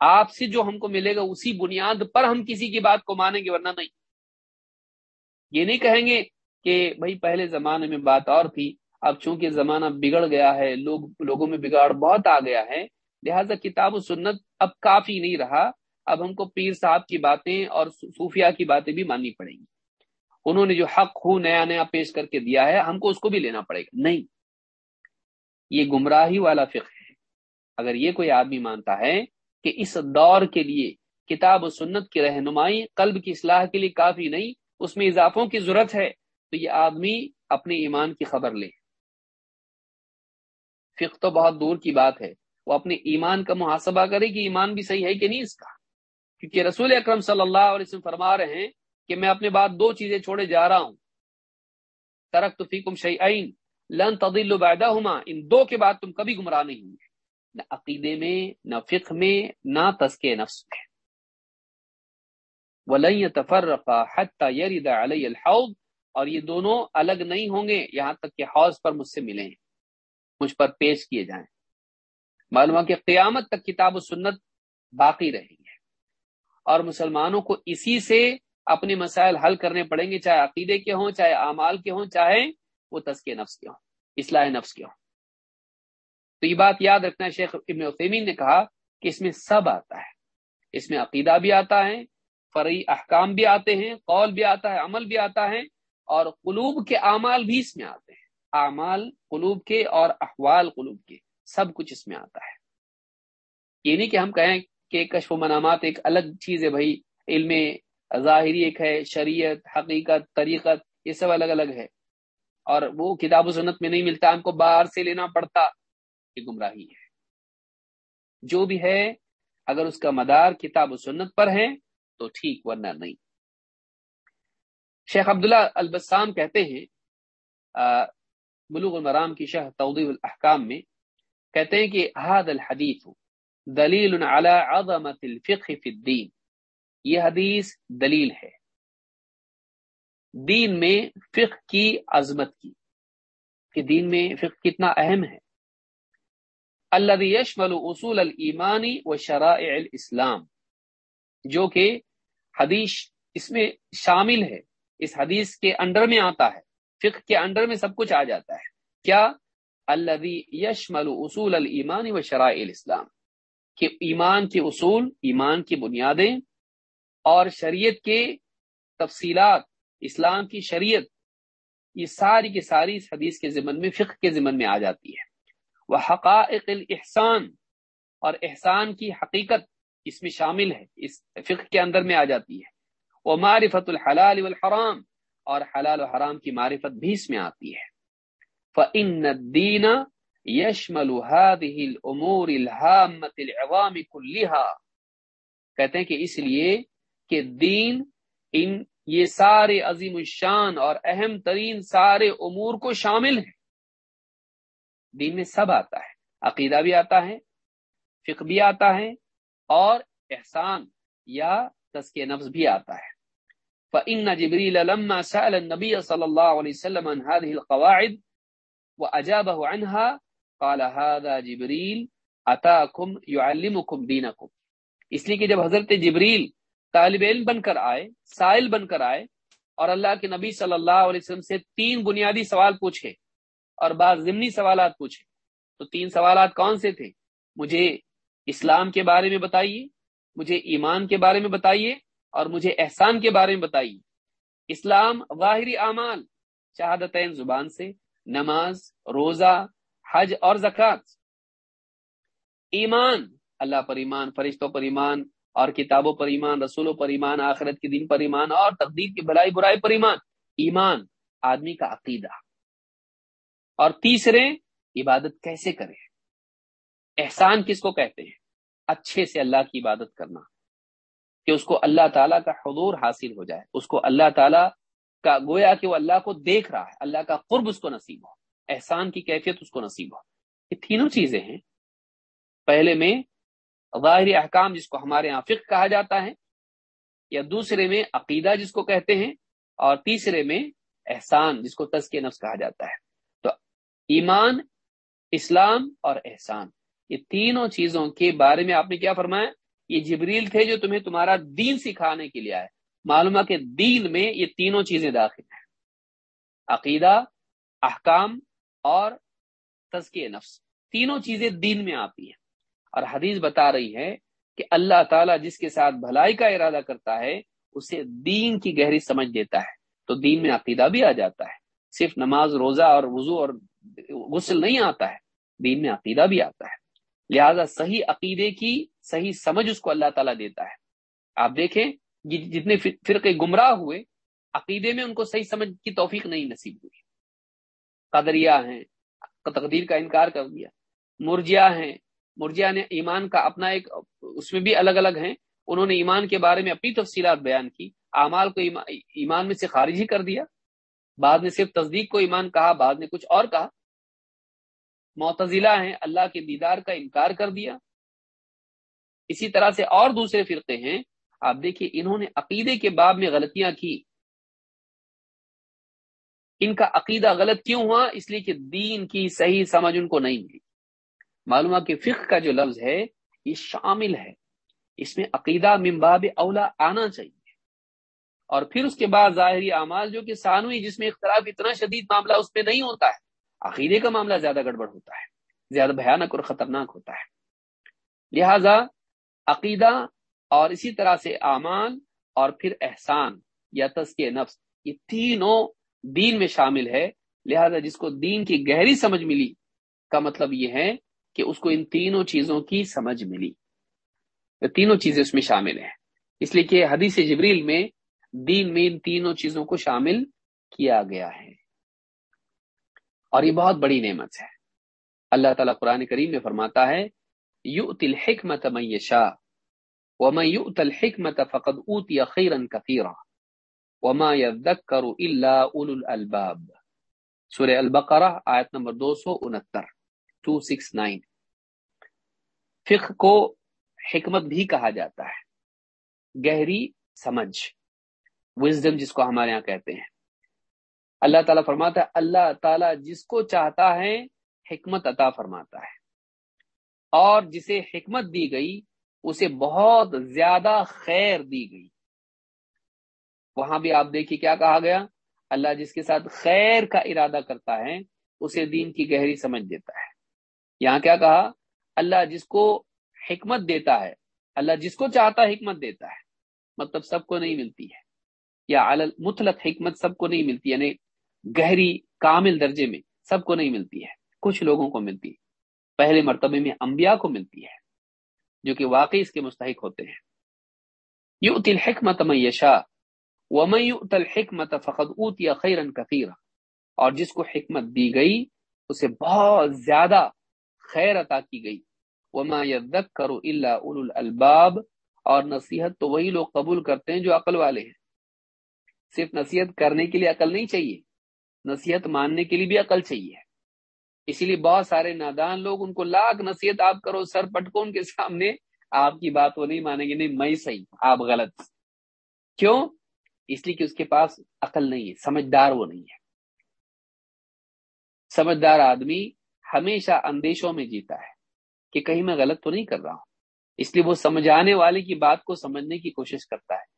آپ سے جو ہم کو ملے گا اسی بنیاد پر ہم کسی کی بات کو مانیں گے، ورنہ نہیں۔ یہ نہیں کہیں گے کہ بھائی پہلے زمانے میں بات اور تھی، اب چونکہ زمانہ بگڑ گیا ہے، لوگ، لوگوں میں بگاڑ بہت آ گیا ہے، لہذا کتاب و سنت اب کافی نہیں رہا۔ اب ہم کو پیر صاحب کی باتیں اور صوفیہ کی باتیں بھی ماننی پڑیں گی۔ انہوں نے جو حق ہو، نیا نیا پیش کر کے دیا ہے، ہم کو اس کو بھی لینا پڑے گا۔ نہیں۔ یہ گمراہی والا فقہ ہے۔ اگر یہ کوئی آدمی مانتا ہے کہ اس دور کے لیے کتاب و سنت کی رہنمائی قلب کی اصلاح کے لیے کافی نہیں اس میں اضافوں کی ضرورت ہے، تو یہ آدمی اپنے ایمان کی خبر لے۔ فقہ تو بہت دور کی بات ہے۔ وہ اپنے ایمان کا محاسبہ کرے کہ ایمان بھی صحیح ہے کہ نہیں اس کا۔ کیونکہ رسول اکرم صلی اللہ علیہ وسلم فرما رہے ہیں کہ میں اپنے بعد دو چیزیں چھوڑے جا رہا ہوں۔ ترک تو فیکم شعین لن تدل بعدہما، ان دو کے بعد تم کبھی گمراہ نہیں ہوں نہ عقیدے میں، نہ فقہ میں، نہ تسکے نفس میں۔ ولن يتفرقا حتى يرد علي الحوض اور یہ دونوں الگ نہیں ہوں گے یہاں تک کہ حوض پر مجھ سے ملیں مجھ پر پیش کیے جائیں۔ معلوم کہ قیامت تک کتاب و سنت باقی رہے گی اور مسلمانوں کو اسی سے اپنے مسائل حل کرنے پڑیں گے، چاہے عقیدے کے ہوں، چاہے اعمال کے ہوں، چاہے وہ تسکے نفس کے ہوں، اصلاح نفس کے ہوں۔ تو یہ بات یاد رکھنا شیخ ابن عثیمین نے کہا کہ اس میں سب آتا ہے، اس میں عقیدہ بھی آتا ہے فرعی احکام بھی آتے ہیں، قول بھی آتا ہے، عمل بھی آتا ہے اور قلوب کے اعمال بھی اس میں آتے ہیں۔ اعمال قلوب کے اور احوال قلوب کے، سب کچھ اس میں آتا ہے۔ یہ نہیں کہ ہم کہیں کہ کشف و منامات ایک الگ چیز ہے بھائی، علم ظاہری ایک ہے، شریعت، حقیقت، طریقت، یہ سب الگ الگ ہے۔ اور وہ کتاب و سنت میں نہیں ملتا، ہم کو باہر سے لینا پڑتا، یہ گمراہی ہے۔ جو بھی ہے، اگر اس کا مدار کتاب و سنت پر ہے تو ٹھیک، ورنہ نہیں۔ شیخ عبداللہ البسام کہتے ہیں بلوغ المرام کی شہ توضیح الاحکام میں کہتے ہیں کہ حاد الحدیث دلیل على عظمت الفقہ فی الدین۔ یہ حدیث دلیل ہے۔ دین میں فقہ کی عظمت کی، کہ دین میں فقہ کتنا اہم ہے۔ اللہ یشمل اصول الایمانی و شرائع الاسلام۔ جو کہ حدیث اس میں شامل ہے، اس حدیث کے انڈر میں آتا ہے، فقہ کے انڈر میں سب کچھ آ جاتا ہے۔ کیا؟ اللہ یشمل اصول المان و شرائع الاسلام۔ کہ ایمان کے اصول، ایمان کی بنیادیں اور شریعت کے تفصیلات، اسلام کی شریعت، یہ ساری کی ساری اس حدیث کے ضمن میں، فقہ کے ضمن میں آ جاتی ہے۔ وہ حقائق الاحسان اور احسان کی حقیقت اس میں شامل ہے، اس فقہ کے اندر میں آ جاتی ہے۔ وہ معرفت الحلال والحرام، اور حلال و حرام کی معرفت بھی اس میں آتی ہے۔ فَإِنَّ الدِّينَ يَشْمَلُ هَذِهِ الْأُمُورِ الْهَامَّةِ الْعِوَامِ كُلِّهَا۔ کہتے ہیں کہ اس لیے کہ دین ان یہ سارے عظیم الشان اور اہم ترین سارے امور کو شامل ہے۔ دین میں سب آتا ہے، عقیدہ بھی آتا ہے، فقہ بھی آتا ہے اور احسان یا تسک نفس بھی آتا ہے۔ فإن جبريل لما سأل النبي صلى الله عليه وسلم عن هذه القواعد وأجابه عنها قال هذا جبريل أتاكم يعلمكم دينكم۔ اس لیے کہ جب حضرت جبریل طالب علم بن کر آئے، سائل بن کر آئے اور اللہ کے نبی صلی اللہ علیہ وسلم سے تین بنیادی سوال پوچھے اور بعض ضمنی سوالات پوچھے، تو تین سوالات کون سے تھے؟ مجھے اسلام کے بارے میں بتائیے، مجھے ایمان کے بارے میں بتائیے اور مجھے احسان کے بارے میں بتائیے۔ اسلام ظاہری اعمال شہادتین زبان سے، نماز، روزہ، حج اور زکوٰۃ۔ ایمان، اللہ پر ایمان، فرشتوں پر ایمان اور کتابوں پر ایمان، رسولوں پر ایمان، آخرت کے دن پر ایمان اور تقدیر کی بھلائی برائی پر ایمان۔ ایمان، آدمی کا عقیدہ۔ اور تیسرے، عبادت کیسے کرے احسان کس کو کہتے ہیں؟ اچھے سے اللہ کی عبادت کرنا۔ کہ اس کو اللہ تعالیٰ کا حضور حاصل ہو جائے۔ اس کو اللہ تعالیٰ کا، گویا کہ وہ اللہ کو دیکھ رہا ہے۔ اللہ کا قرب اس کو نصیب ہو۔ احسان کی کیفیت اس کو نصیب ہو۔ یہ تینوں چیزیں ہیں۔ پہلے میں ظاہری احکام جس کو ہمارے یہاں فقہ کہا جاتا ہے، یا دوسرے میں عقیدہ جس کو کہتے ہیں، اور تیسرے میں احسان جس کو تزک نفس کہا جاتا ہے۔ تو ایمان، اسلام اور احسان۔ یہ تینوں چیزوں کے بارے میں آپ نے کیا فرمایا؟ یہ جبریل تھے جو تمہیں تمہارا دین سکھانے کے لیے آئے۔ معلوم کہ دین میں یہ تینوں چیزیں داخل ہیں۔ عقیدہ، احکام اور تزکی نفس۔ تینوں چیزیں دین میں آتی ہیں۔ اور حدیث بتا رہی ہے کہ اللہ تعالیٰ جس کے ساتھ بھلائی کا ارادہ کرتا ہے، اسے دین کی گہری سمجھ دیتا ہے۔ تو دین میں عقیدہ بھی آ جاتا ہے۔ صرف نماز، روزہ اور وضو اور غسل نہیں آتا ہے۔ دین میں عقیدہ بھی آتا ہے۔ لہذا صحیح عقیدے کی صحیح سمجھ اس کو اللہ تعالیٰ دیتا ہے۔ آپ دیکھیں جتنے فرقے گمراہ ہوئے، عقیدے میں ان کو صحیح سمجھ کی توفیق نہیں نصیب ہوئی۔ قدریا ہیں، تقدیر کا انکار کر دیا۔ مرجیا ہیں، مرجیا نے ایمان کا اپنا ایک، اس میں بھی الگ الگ ہیں۔ انہوں نے ایمان کے بارے میں اپنی تفصیلات بیان کی، اعمال کو ایمان میں سے خارج ہی کر دیا۔ بعد نے صرف تصدیق کو ایمان کہا، بعد نے کچھ اور کہا۔ معتزلہ ہیں، اللہ کے دیدار کا انکار کر دیا۔ اسی طرح سے اور دوسرے فرقے ہیں۔ آپ دیکھیے، انہوں نے عقیدے کے باب میں غلطیاں کی۔ ان کا عقیدہ غلط کیوں ہوا؟ اس لیے کہ دین کی صحیح سمجھ ان کو نہیں ملی۔ معلوم کہ فقہ کا جو لفظ ہے، یہ شامل ہے۔ اس میں عقیدہ ممباب اولا آنا چاہیے۔ اور پھر اس کے بعد ظاہری اعمال جو کہ ثانوی، جس میں اختلاف اتنا شدید معاملہ اس میں نہیں ہوتا ہے۔ عقیدے کا معاملہ زیادہ گڑبڑ ہوتا ہے، زیادہ بھیانک اور خطرناک ہوتا ہے۔ لہذا عقیدہ اور اسی طرح سے اعمال اور پھر احسان یا تسک نفس، یہ تینوں دین میں شامل ہے۔ لہذا جس کو دین کی گہری سمجھ ملی، کا مطلب یہ ہے کہ اس کو ان تینوں چیزوں کی سمجھ ملی۔ تینوں چیزیں اس میں شامل ہیں۔ اس لیے کہ حدیث جبریل میں دین میں ان تینوں چیزوں کو شامل کیا گیا ہے۔ اور یہ بہت بڑی نعمت ہے۔ اللہ تعالیٰ قرآن کریم میں فرماتا ہے یو تل حکمت میشا وما يؤت الحكمة فقد أوتي خيرا كثيرا وما يذكر إلا أولو الألباب سورہ البقرہ، آیت نمبر دو سو انہتر ٹو سکس نائن فقہ کو حکمت بھی کہا جاتا ہے، گہری سمجھ وزڈم جس کو ہمارے یہاں کہتے ہیں۔ اللہ تعالیٰ فرماتا ہے، اللہ تعالیٰ جس کو چاہتا ہے، حکمت عطا فرماتا ہے۔ اور جسے حکمت دی گئی، اسے بہت زیادہ خیر دی گئی۔ وہاں بھی آپ دیکھیے کیا کہا گیا۔ اللہ جس کے ساتھ خیر کا ارادہ کرتا ہے، اسے دین کی گہری سمجھ دیتا ہے۔ یہاں کیا کہا؟ اللہ جس کو حکمت دیتا ہے، اللہ جس کو چاہتا ہے، حکمت دیتا ہے۔ مطلب سب کو نہیں ملتی ہے۔ یا مطلق حکمت سب کو نہیں ملتی یعنی گہری کامل درجے میں سب کو نہیں ملتی ہے، کچھ لوگوں کو ملتی ہے۔ پہلے مرتبے میں انبیاء کو ملتی ہے، جو کہ واقعی اس کے مستحق ہوتے ہیں۔ یو تل حکمت میشا ومت الحکمت فقد اوت یا خیرن کثیر اور جس کو حکمت دی گئی، اسے بہت زیادہ خیر عطا کی گئی۔ وما يذكر الا اولو الالباب، اور نصیحت تو وہی لوگ قبول کرتے ہیں جو عقل والے ہیں۔ صرف نصیحت کرنے کے لیے عقل نہیں چاہیے نصیحت ماننے کے لیے بھی عقل چاہیے۔ اسی لیے بہت سارے نادان لوگ ان کو لاکھ نصیحت آپ کرو، سر پٹکو ان کے سامنے، آپ کی بات وہ نہیں مانیں گے، نہیں، میں صحیح آپ غلط۔ کیوں؟ اس لیے کہ اس کے پاس عقل نہیں ہے، سمجھدار وہ نہیں ہے۔ سمجھدار آدمی ہمیشہ اندیشوں میں جیتا ہے کہ کہیں میں غلط تو نہیں کر رہا ہوں۔ اس لیے وہ سمجھانے والے کی بات کو سمجھنے کی کوشش کرتا ہے۔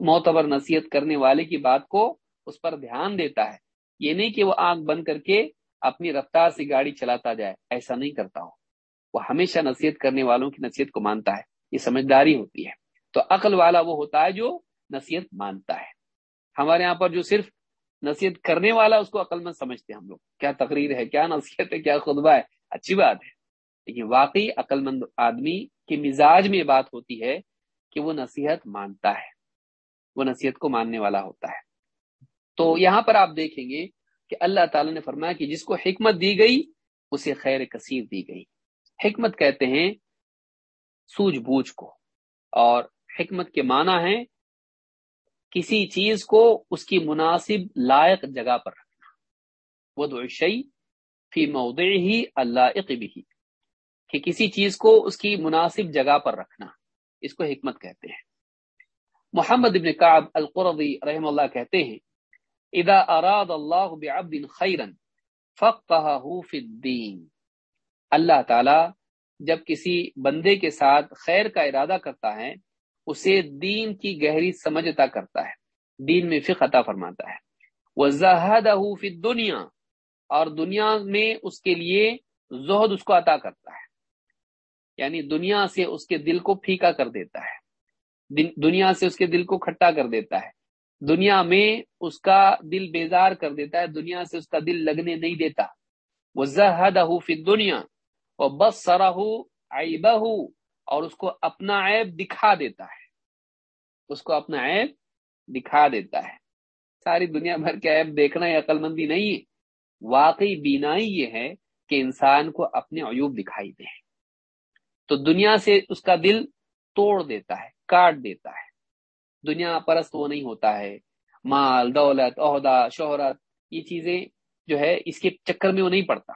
معتبر نصیحت کرنے والے کی بات کو اس پر دھیان دیتا ہے۔ یہ نہیں کہ وہ آنکھ بند کر کے اپنی رفتار سے گاڑی چلاتا جائے، ایسا نہیں کرتا ہوں۔ وہ ہمیشہ نصیحت کرنے والوں کی نصیحت کو مانتا ہے۔ یہ سمجھداری ہوتی ہے۔ تو عقل والا وہ ہوتا ہے جو نصیحت مانتا ہے۔ ہمارے یہاں پر جو صرف نصیحت کرنے والا اس کو عقل مند سمجھتے ہیں ہم لوگ۔ کیا تقریر ہے، کیا نصیحت ہے، کیا خطبہ ہے؟ اچھی بات ہے۔ لیکن واقعی عقل مند آدمی کے مزاج میں یہ بات ہوتی ہے کہ وہ نصیحت مانتا ہے۔ وہ نصیحت کو ماننے والا ہوتا ہے۔ تو یہاں پر آپ دیکھیں گے کہ اللہ تعالی نے فرمایا کہ جس کو حکمت دی گئی، اسے خیر کثیر دی گئی۔ حکمت کہتے ہیں سوجھ بوجھ کو۔ اور حکمت کے معنی ہے کسی چیز کو اس کی مناسب لائق جگہ پر رکھنا۔ وہ دو فی موضع ہی اللہ بھی کہ کسی چیز کو اس کی مناسب جگہ پر رکھنا۔ اس کو حکمت کہتے ہیں۔ محمد ابن کعب القرضی رحم اللہ کہتے ہیں اذا اراد اللہ بعبد خیرا فقہہ فی الدین۔ اللہ تعالی جب کسی بندے کے ساتھ خیر کا ارادہ کرتا ہے، اسے دین کی گہری سمجھتا کرتا ہے، دین میں فقہ عطا فرماتا ہے۔ وزہدہ فی الدنیا، اور دنیا میں اس کے لیے زہد اس کو عطا کرتا ہے۔ یعنی دنیا سے اس کے دل کو پھیکا کر دیتا ہے۔ دنیا سے اس کے دل کو کھٹا کر دیتا ہے۔ دنیا میں اس کا دل بیزار کر دیتا ہے، دنیا سے اس کا دل لگنے نہیں دیتا۔ وہ زہد فی دنیا وہ بس سرا اور اس کو اپنا عیب دکھا دیتا ہے۔ اس کو اپنا عیب دکھا دیتا ہے۔ ساری دنیا بھر کے عیب دیکھنا یہ عقل مندی نہیں ہے۔ واقعی بینائی یہ ہے کہ انسان کو اپنے عیوب دکھائی دے۔ تو دنیا سے اس کا دل توڑ دیتا ہے، کاٹ دیتا ہے۔ دنیا پرست وہ نہیں ہوتا ہے۔ مال، دولت، عہدہ، شہرت، یہ چیزیں جو ہے اس کے چکر میں وہ نہیں پڑتا۔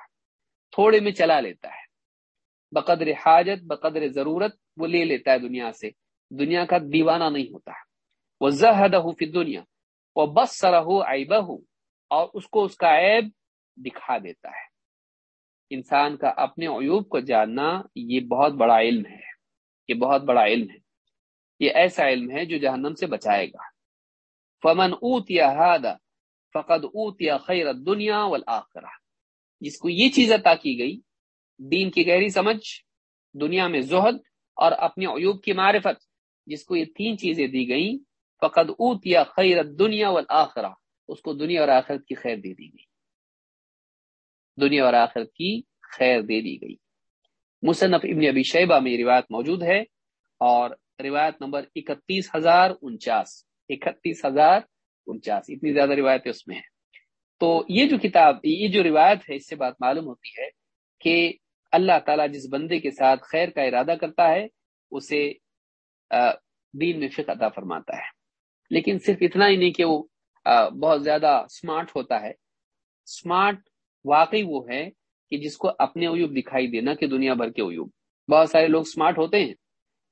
تھوڑے میں چلا لیتا ہے۔ بقدر حاجت، بقدر ضرورت وہ لے لیتا ہے دنیا سے۔ دنیا کا دیوانہ نہیں ہوتا۔ وہ زہدہ فی دنیا وہ بس سرہ ہو اور اس کو اس کا عیب دکھا دیتا ہے۔ انسان کا اپنے عیوب کو جاننا یہ بہت بڑا علم ہے۔ یہ بہت بڑا علم ہے۔ یہ ایسا علم ہے جو جہنم سے بچائے گا۔ فمن اوت یا فقد اوت یا خیر دنیا والآخرہ جس کو یہ چیز عطا کی گئی، دین کی گہری سمجھ، دنیا میں زہد اور اپنے عیوب کی معرفت، جس کو یہ تین چیزیں دی گئیں، فقد اوت یا خیر دنیا والآخرہ اس کو دنیا اور آخرت کی خیر دے دی گئی۔ دنیا اور آخرت کی خیر دے دی گئی۔ مصنف ابن ابی شیبہ میں روایت موجود ہے اور روایت نمبر اکتیس ہزار انچاس۔ اکتیس ہزار انچاس، اتنی زیادہ روایت اس میں ہے۔ تو یہ جو کتاب، یہ جو روایت ہے، اس سے بات معلوم ہوتی ہے کہ اللہ تعالیٰ جس بندے کے ساتھ خیر کا ارادہ کرتا ہے، اسے دین میں فقہ عطا فرماتا ہے۔ لیکن صرف اتنا ہی نہیں کہ وہ بہت زیادہ سمارٹ ہوتا ہے۔ سمارٹ واقعی وہ ہے کہ جس کو اپنے عیوب دکھائی دینا کہ دنیا بھر کے عیوب۔ بہت سارے لوگ سمارٹ ہوتے ہیں۔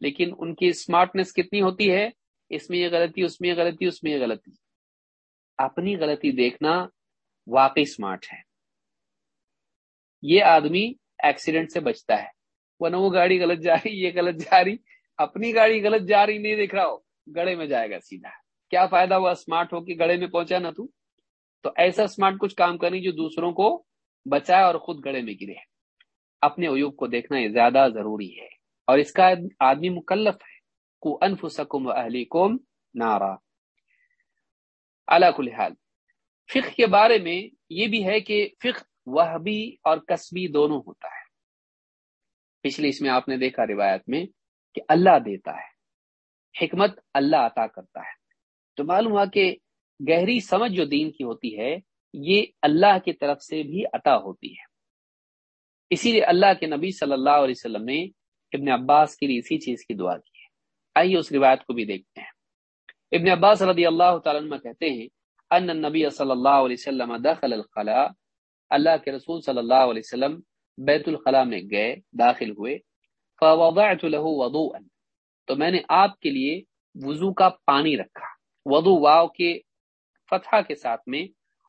لیکن ان کی اسمارٹنیس کتنی ہوتی ہے؟ اس میں یہ غلطی، اس میں یہ غلطی، اس میں یہ غلطی۔ اپنی غلطی دیکھنا واقعی اسمارٹ ہے۔ یہ آدمی ایکسیڈنٹ سے بچتا ہے۔ وہ نہ وہ گاڑی غلط جا رہی، یہ غلط جا رہی، اپنی گاڑی غلط جا رہی نہیں دیکھ رہا ہو گڑے میں جائے گا سیدھا۔ کیا فائدہ ہوا اسمارٹ ہو کے گڑے میں پہنچا نہ تو؟ تو ایسا اسمارٹ کچھ کام کرنی جو دوسروں کو بچائے اور خود گڑے میں گرے۔ اپنے عیوب کو دیکھنا یہ زیادہ ضروری ہے۔ اور اس کا آدمی مکلف ہے۔ کو انف سکم و اہلی کوم نارا اللہ حال، فقہ کے بارے میں یہ بھی ہے کہ فقہ وہبی اور کسبی دونوں ہوتا ہے۔ پچھلے اس میں آپ نے دیکھا روایت میں کہ اللہ دیتا ہے، حکمت اللہ عطا کرتا ہے۔ تو معلوم ہوا کہ گہری سمجھ جو دین کی ہوتی ہے، یہ اللہ کی طرف سے بھی عطا ہوتی ہے۔ اسی لیے اللہ کے نبی صلی اللہ علیہ وسلم نے ابن عباس کے لیے اسی چیز کی دعا کی ہے۔ آئیے اس روایت کو بھی دیکھتے ہیں۔ ابن عباس رضی اللہ تعالیٰ عنہ کہتے ہیں، ان نبی صلی اللہ علیہ وسلم دخل الخلاء اللہ کے رسول صلی اللہ علیہ وسلم بیت الخلاء میں گئے، داخل ہوئے۔ فوضعت له وضوءا۔ تو میں نے آپ کے لیے وضو کا پانی رکھا۔ وضو واو کے فتحہ کے ساتھ میں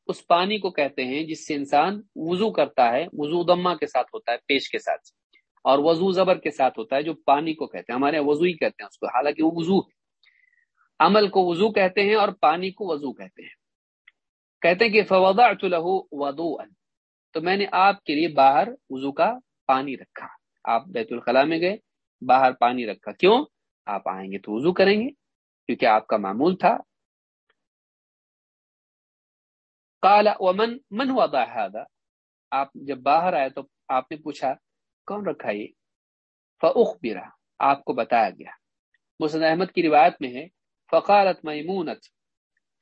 اس پانی کو کہتے ہیں جس سے انسان وضو کرتا ہے، وضو دما کے ساتھ ہوتا ہے، پیش کے ساتھ۔ اور وضو زبر کے ساتھ ہوتا ہے جو پانی کو کہتے ہیں۔ ہمارے وضو ہی کہتے ہیں اس کو، حالانکہ وہ وضو ہے۔ عمل کو وضو کہتے ہیں اور پانی کو وضو کہتے ہیں۔ کہتے ہیں کہ فوضعت له وضوءا۔ تو میں نے آپ کے لیے باہر وضو کا پانی رکھا۔ آپ بیت الخلاء میں گئے، باہر پانی رکھا۔ کیوں؟ آپ آئیں گے تو وضو کریں گے، کیونکہ آپ کا معمول تھا۔ قال ومن، من وضع هذا؟ آپ جب باہر آئے تو آپ نے پوچھا کون رکھا یہ فاخبر آپ کو بتایا گیا۔ مسند احمد کی روایت میں ہے، فقالت میمونت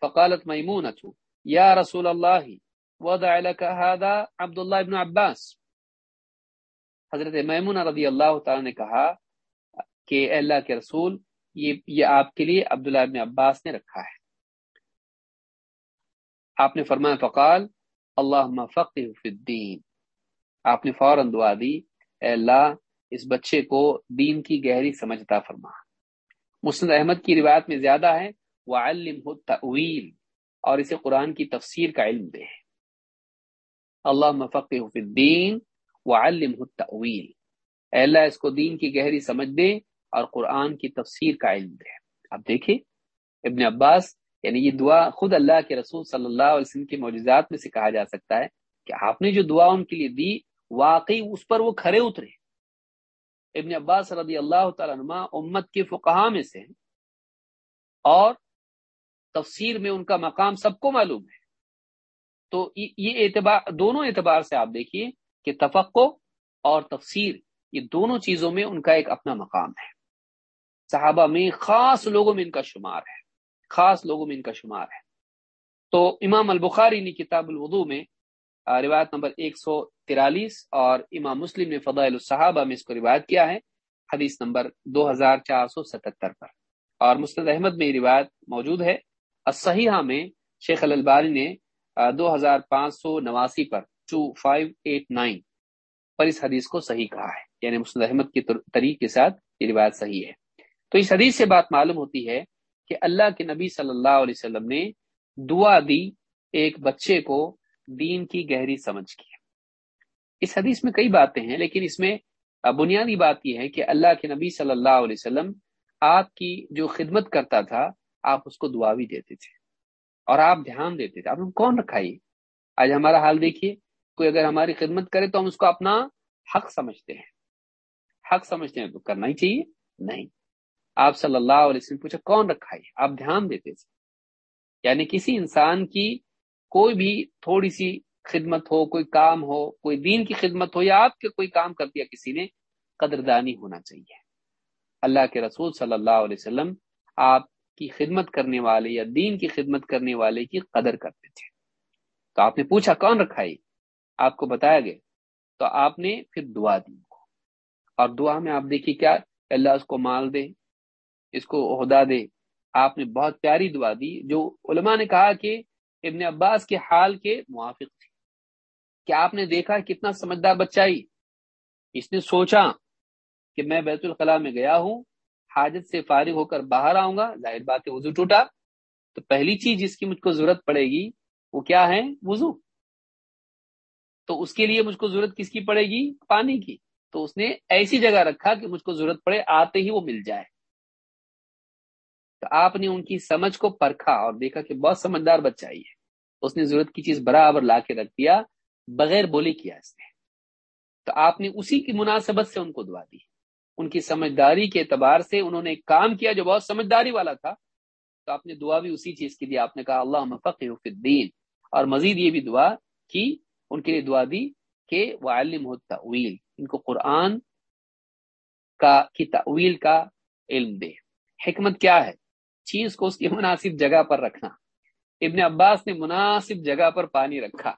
فقالت میمونت، یا رسول اللہ، وضع لك هذا عبداللہ ابن عباس۔ حضرت میمونہ رضی اللہ تعالی نے کہا کہ اے اللہ کے رسول، یہ یہ آپ کے لیے عبداللہ ابن عباس نے رکھا ہے۔ آپ نے فرمایا، فقال اللہ فقہ فی الدین۔ آپ نے فوراً دعا دی اے اللہ، اس بچے کو دین کی گہری سمجھتا فرما۔ مسند احمد کی روایت میں زیادہ ہے وعلمہ التأویل اور اسے قرآن کی تفسیر کا علم دے۔ اللہ فقہ فی الدین وعلمہ التأویل اے اللہ، اس کو دین کی گہری سمجھ دے اور قرآن کی تفسیر کا علم دے۔ اب دیکھیں ابن عباس یعنی یہ دعا خود اللہ کے رسول صلی اللہ علیہ وسلم کے معجزات میں سے کہا جا سکتا ہے کہ آپ نے جو دعا ان کے لیے دی واقعی اس پر وہ کھڑے اترے۔ ابن عباس رضی اللہ تعالیٰ عنہ امت کے فقہا میں سے اور تفسیر میں ان کا مقام سب کو معلوم ہے۔ تو یہ اعتبار، دونوں اعتبار سے آپ دیکھیے کہ تفقع اور تفسیر یہ دونوں چیزوں میں ان کا ایک اپنا مقام ہے۔ صحابہ میں خاص لوگوں میں ان کا شمار ہے۔ خاص لوگوں میں ان کا شمار ہے۔ تو امام البخاری نے کتاب الوضو میں روایت نمبر ایک سو ترالیس اور امام مسلم نے فضائل الصحابہ میں اس کو روایت کیا ہے، حدیث نمبر دو ہزار چار سو ستہتر پر۔ اور مستد احمد میں روایت موجود ہے۔ صحیحہ میں شیخ الباری نے دو ہزار پانچ سو نواسی پر ٹو فائیو ایٹ نائن پر اس حدیث کو صحیح کہا ہے۔ یعنی مسند احمد کے طریق کے ساتھ یہ روایت صحیح ہے۔ تو اس حدیث سے بات معلوم ہوتی ہے کہ اللہ کے نبی صلی اللہ علیہ وسلم نے دعا دی ایک بچے کو دین کی گہری سمجھ کی اس حدیث میں کئی باتیں ہیں، لیکن اس میں بنیادی بات یہ ہے کہ اللہ کے نبی صلی اللہ علیہ وسلم آپ کی جو خدمت کرتا تھا، آپ اس کو دعا بھی دیتے تھے اور آپ دھیان دیتے تھے۔ آپ کون رکھا یہ؟ آج ہمارا حال دیکھیے، کوئی اگر ہماری خدمت کرے تو ہم اس کو اپنا حق سمجھتے ہیں۔ حق سمجھتے ہیں تو کرنا ہی چاہیے۔ نہیں۔ آپ صلی اللہ علیہ وسلم پوچھا کون رکھا ہے آپ دھیان دیتے تھے۔ یعنی کسی انسان کی کوئی بھی تھوڑی سی خدمت ہو، کوئی کام ہو، کوئی دین کی خدمت ہو یا آپ کے کوئی کام کر دیا کسی نے، قدردانی ہونا چاہیے۔ اللہ کے رسول صلی اللہ علیہ وسلم آپ کی خدمت کرنے والے یا دین کی خدمت کرنے والے کی قدر کرتے تھے۔ تو آپ نے پوچھا کون رکھا ہے؟ آپ کو بتایا گیا۔ تو آپ نے پھر دعا دی۔ کو اور دعا میں آپ دیکھیے کیا، اللہ اس کو مال دے، اس کو عہدہ دے۔ آپ نے بہت پیاری دعا دی جو علماء نے کہا کہ ابن عباس کے حال کے موافق تھی کہ آپ نے دیکھا کتنا سمجھدار بچہ ہی؟ اس نے سوچا کہ میں بیت الخلاء میں گیا ہوں، حاجت سے فارغ ہو کر باہر آؤں گا، ظاہر بات ہے وضو ٹوٹا۔ تو پہلی چیز جس کی مجھ کو ضرورت پڑے گی، وہ کیا ہے؟ وضو۔ تو اس کے لیے مجھ کو ضرورت کس کی پڑے گی؟ پانی کی۔ تو اس نے ایسی جگہ رکھا کہ مجھ کو ضرورت پڑے آتے ہی وہ مل جائے۔ تو آپ نے ان کی سمجھ کو پرکھا اور دیکھا کہ بہت سمجھدار بچہ ہی ہے اس نے ضرورت کی چیز برابر لا کے رکھ دیا، بغیر بولی کیا اس نے۔ تو آپ نے اسی کی مناسبت سے ان کو دعا دی۔ ان کی سمجھداری کے اعتبار سے انہوں نے ایک کام کیا جو بہت سمجھداری والا تھا۔ تو آپ نے دعا بھی اسی چیز کی دی۔ آپ نے کہا اللہ مفق الدین اور مزید یہ بھی دعا کی، ان کے لیے دعا دی کہ وہ علم تعویل ان کو قرآن کا، کی تعویل کا علم دے۔ حکمت کیا ہے؟ چیز کو اس کی مناسب جگہ پر رکھنا۔ ابن عباس نے مناسب جگہ پر پانی رکھا۔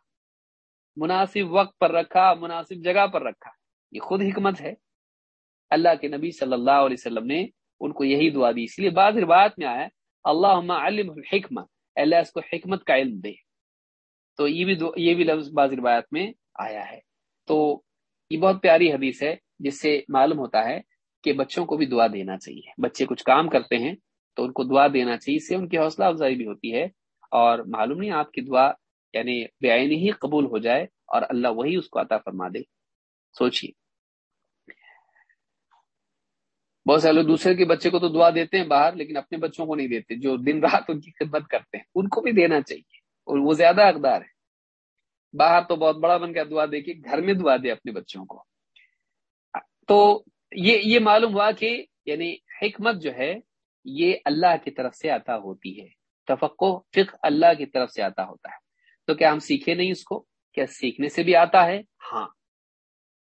مناسب وقت پر رکھا، مناسب جگہ پر رکھا۔ یہ خود حکمت ہے۔ اللہ کے نبی صلی اللہ علیہ وسلم نے ان کو یہی دعا دی۔ اس لیے بعض روایت میں آیا اللہ علم الحکمت اللہ اس کو حکمت کا علم دے۔ تو یہ بھی یہ بھی لفظ بعض روایت میں آیا ہے۔ تو یہ بہت پیاری حدیث ہے، جس سے معلوم ہوتا ہے کہ بچوں کو بھی دعا دینا چاہیے۔ بچے کچھ کام کرتے ہیں تو ان کو دعا دینا چاہیے، اس سے ان کی حوصلہ افزائی بھی ہوتی ہے۔ اور معلوم نہیں آپ کی دعا یعنی بے ہی قبول ہو جائے اور اللہ وہی اس کو عطا فرما دے۔ سوچیے بہت سے لوگ دوسرے کے بچے کو تو دعا دیتے ہیں باہر، لیکن اپنے بچوں کو نہیں دیتے، جو دن رات ان کی خدمت کرتے ہیں۔ ان کو بھی دینا چاہیے۔ اور وہ زیادہ اقدار ہے باہر تو بہت بڑا بن کے دعا دے کے گھر میں دعا دے اپنے بچوں کو۔ تو یہ یہ معلوم ہوا کہ یعنی حکمت جو ہے یہ اللہ کی طرف سے عطا ہوتی ہے۔ تفقو فقہ اللہ کی طرف سے آتا ہوتا ہے۔ تو کیا ہم سیکھے نہیں اس کو؟ کیا سیکھنے سے بھی آتا ہے؟ ہاں۔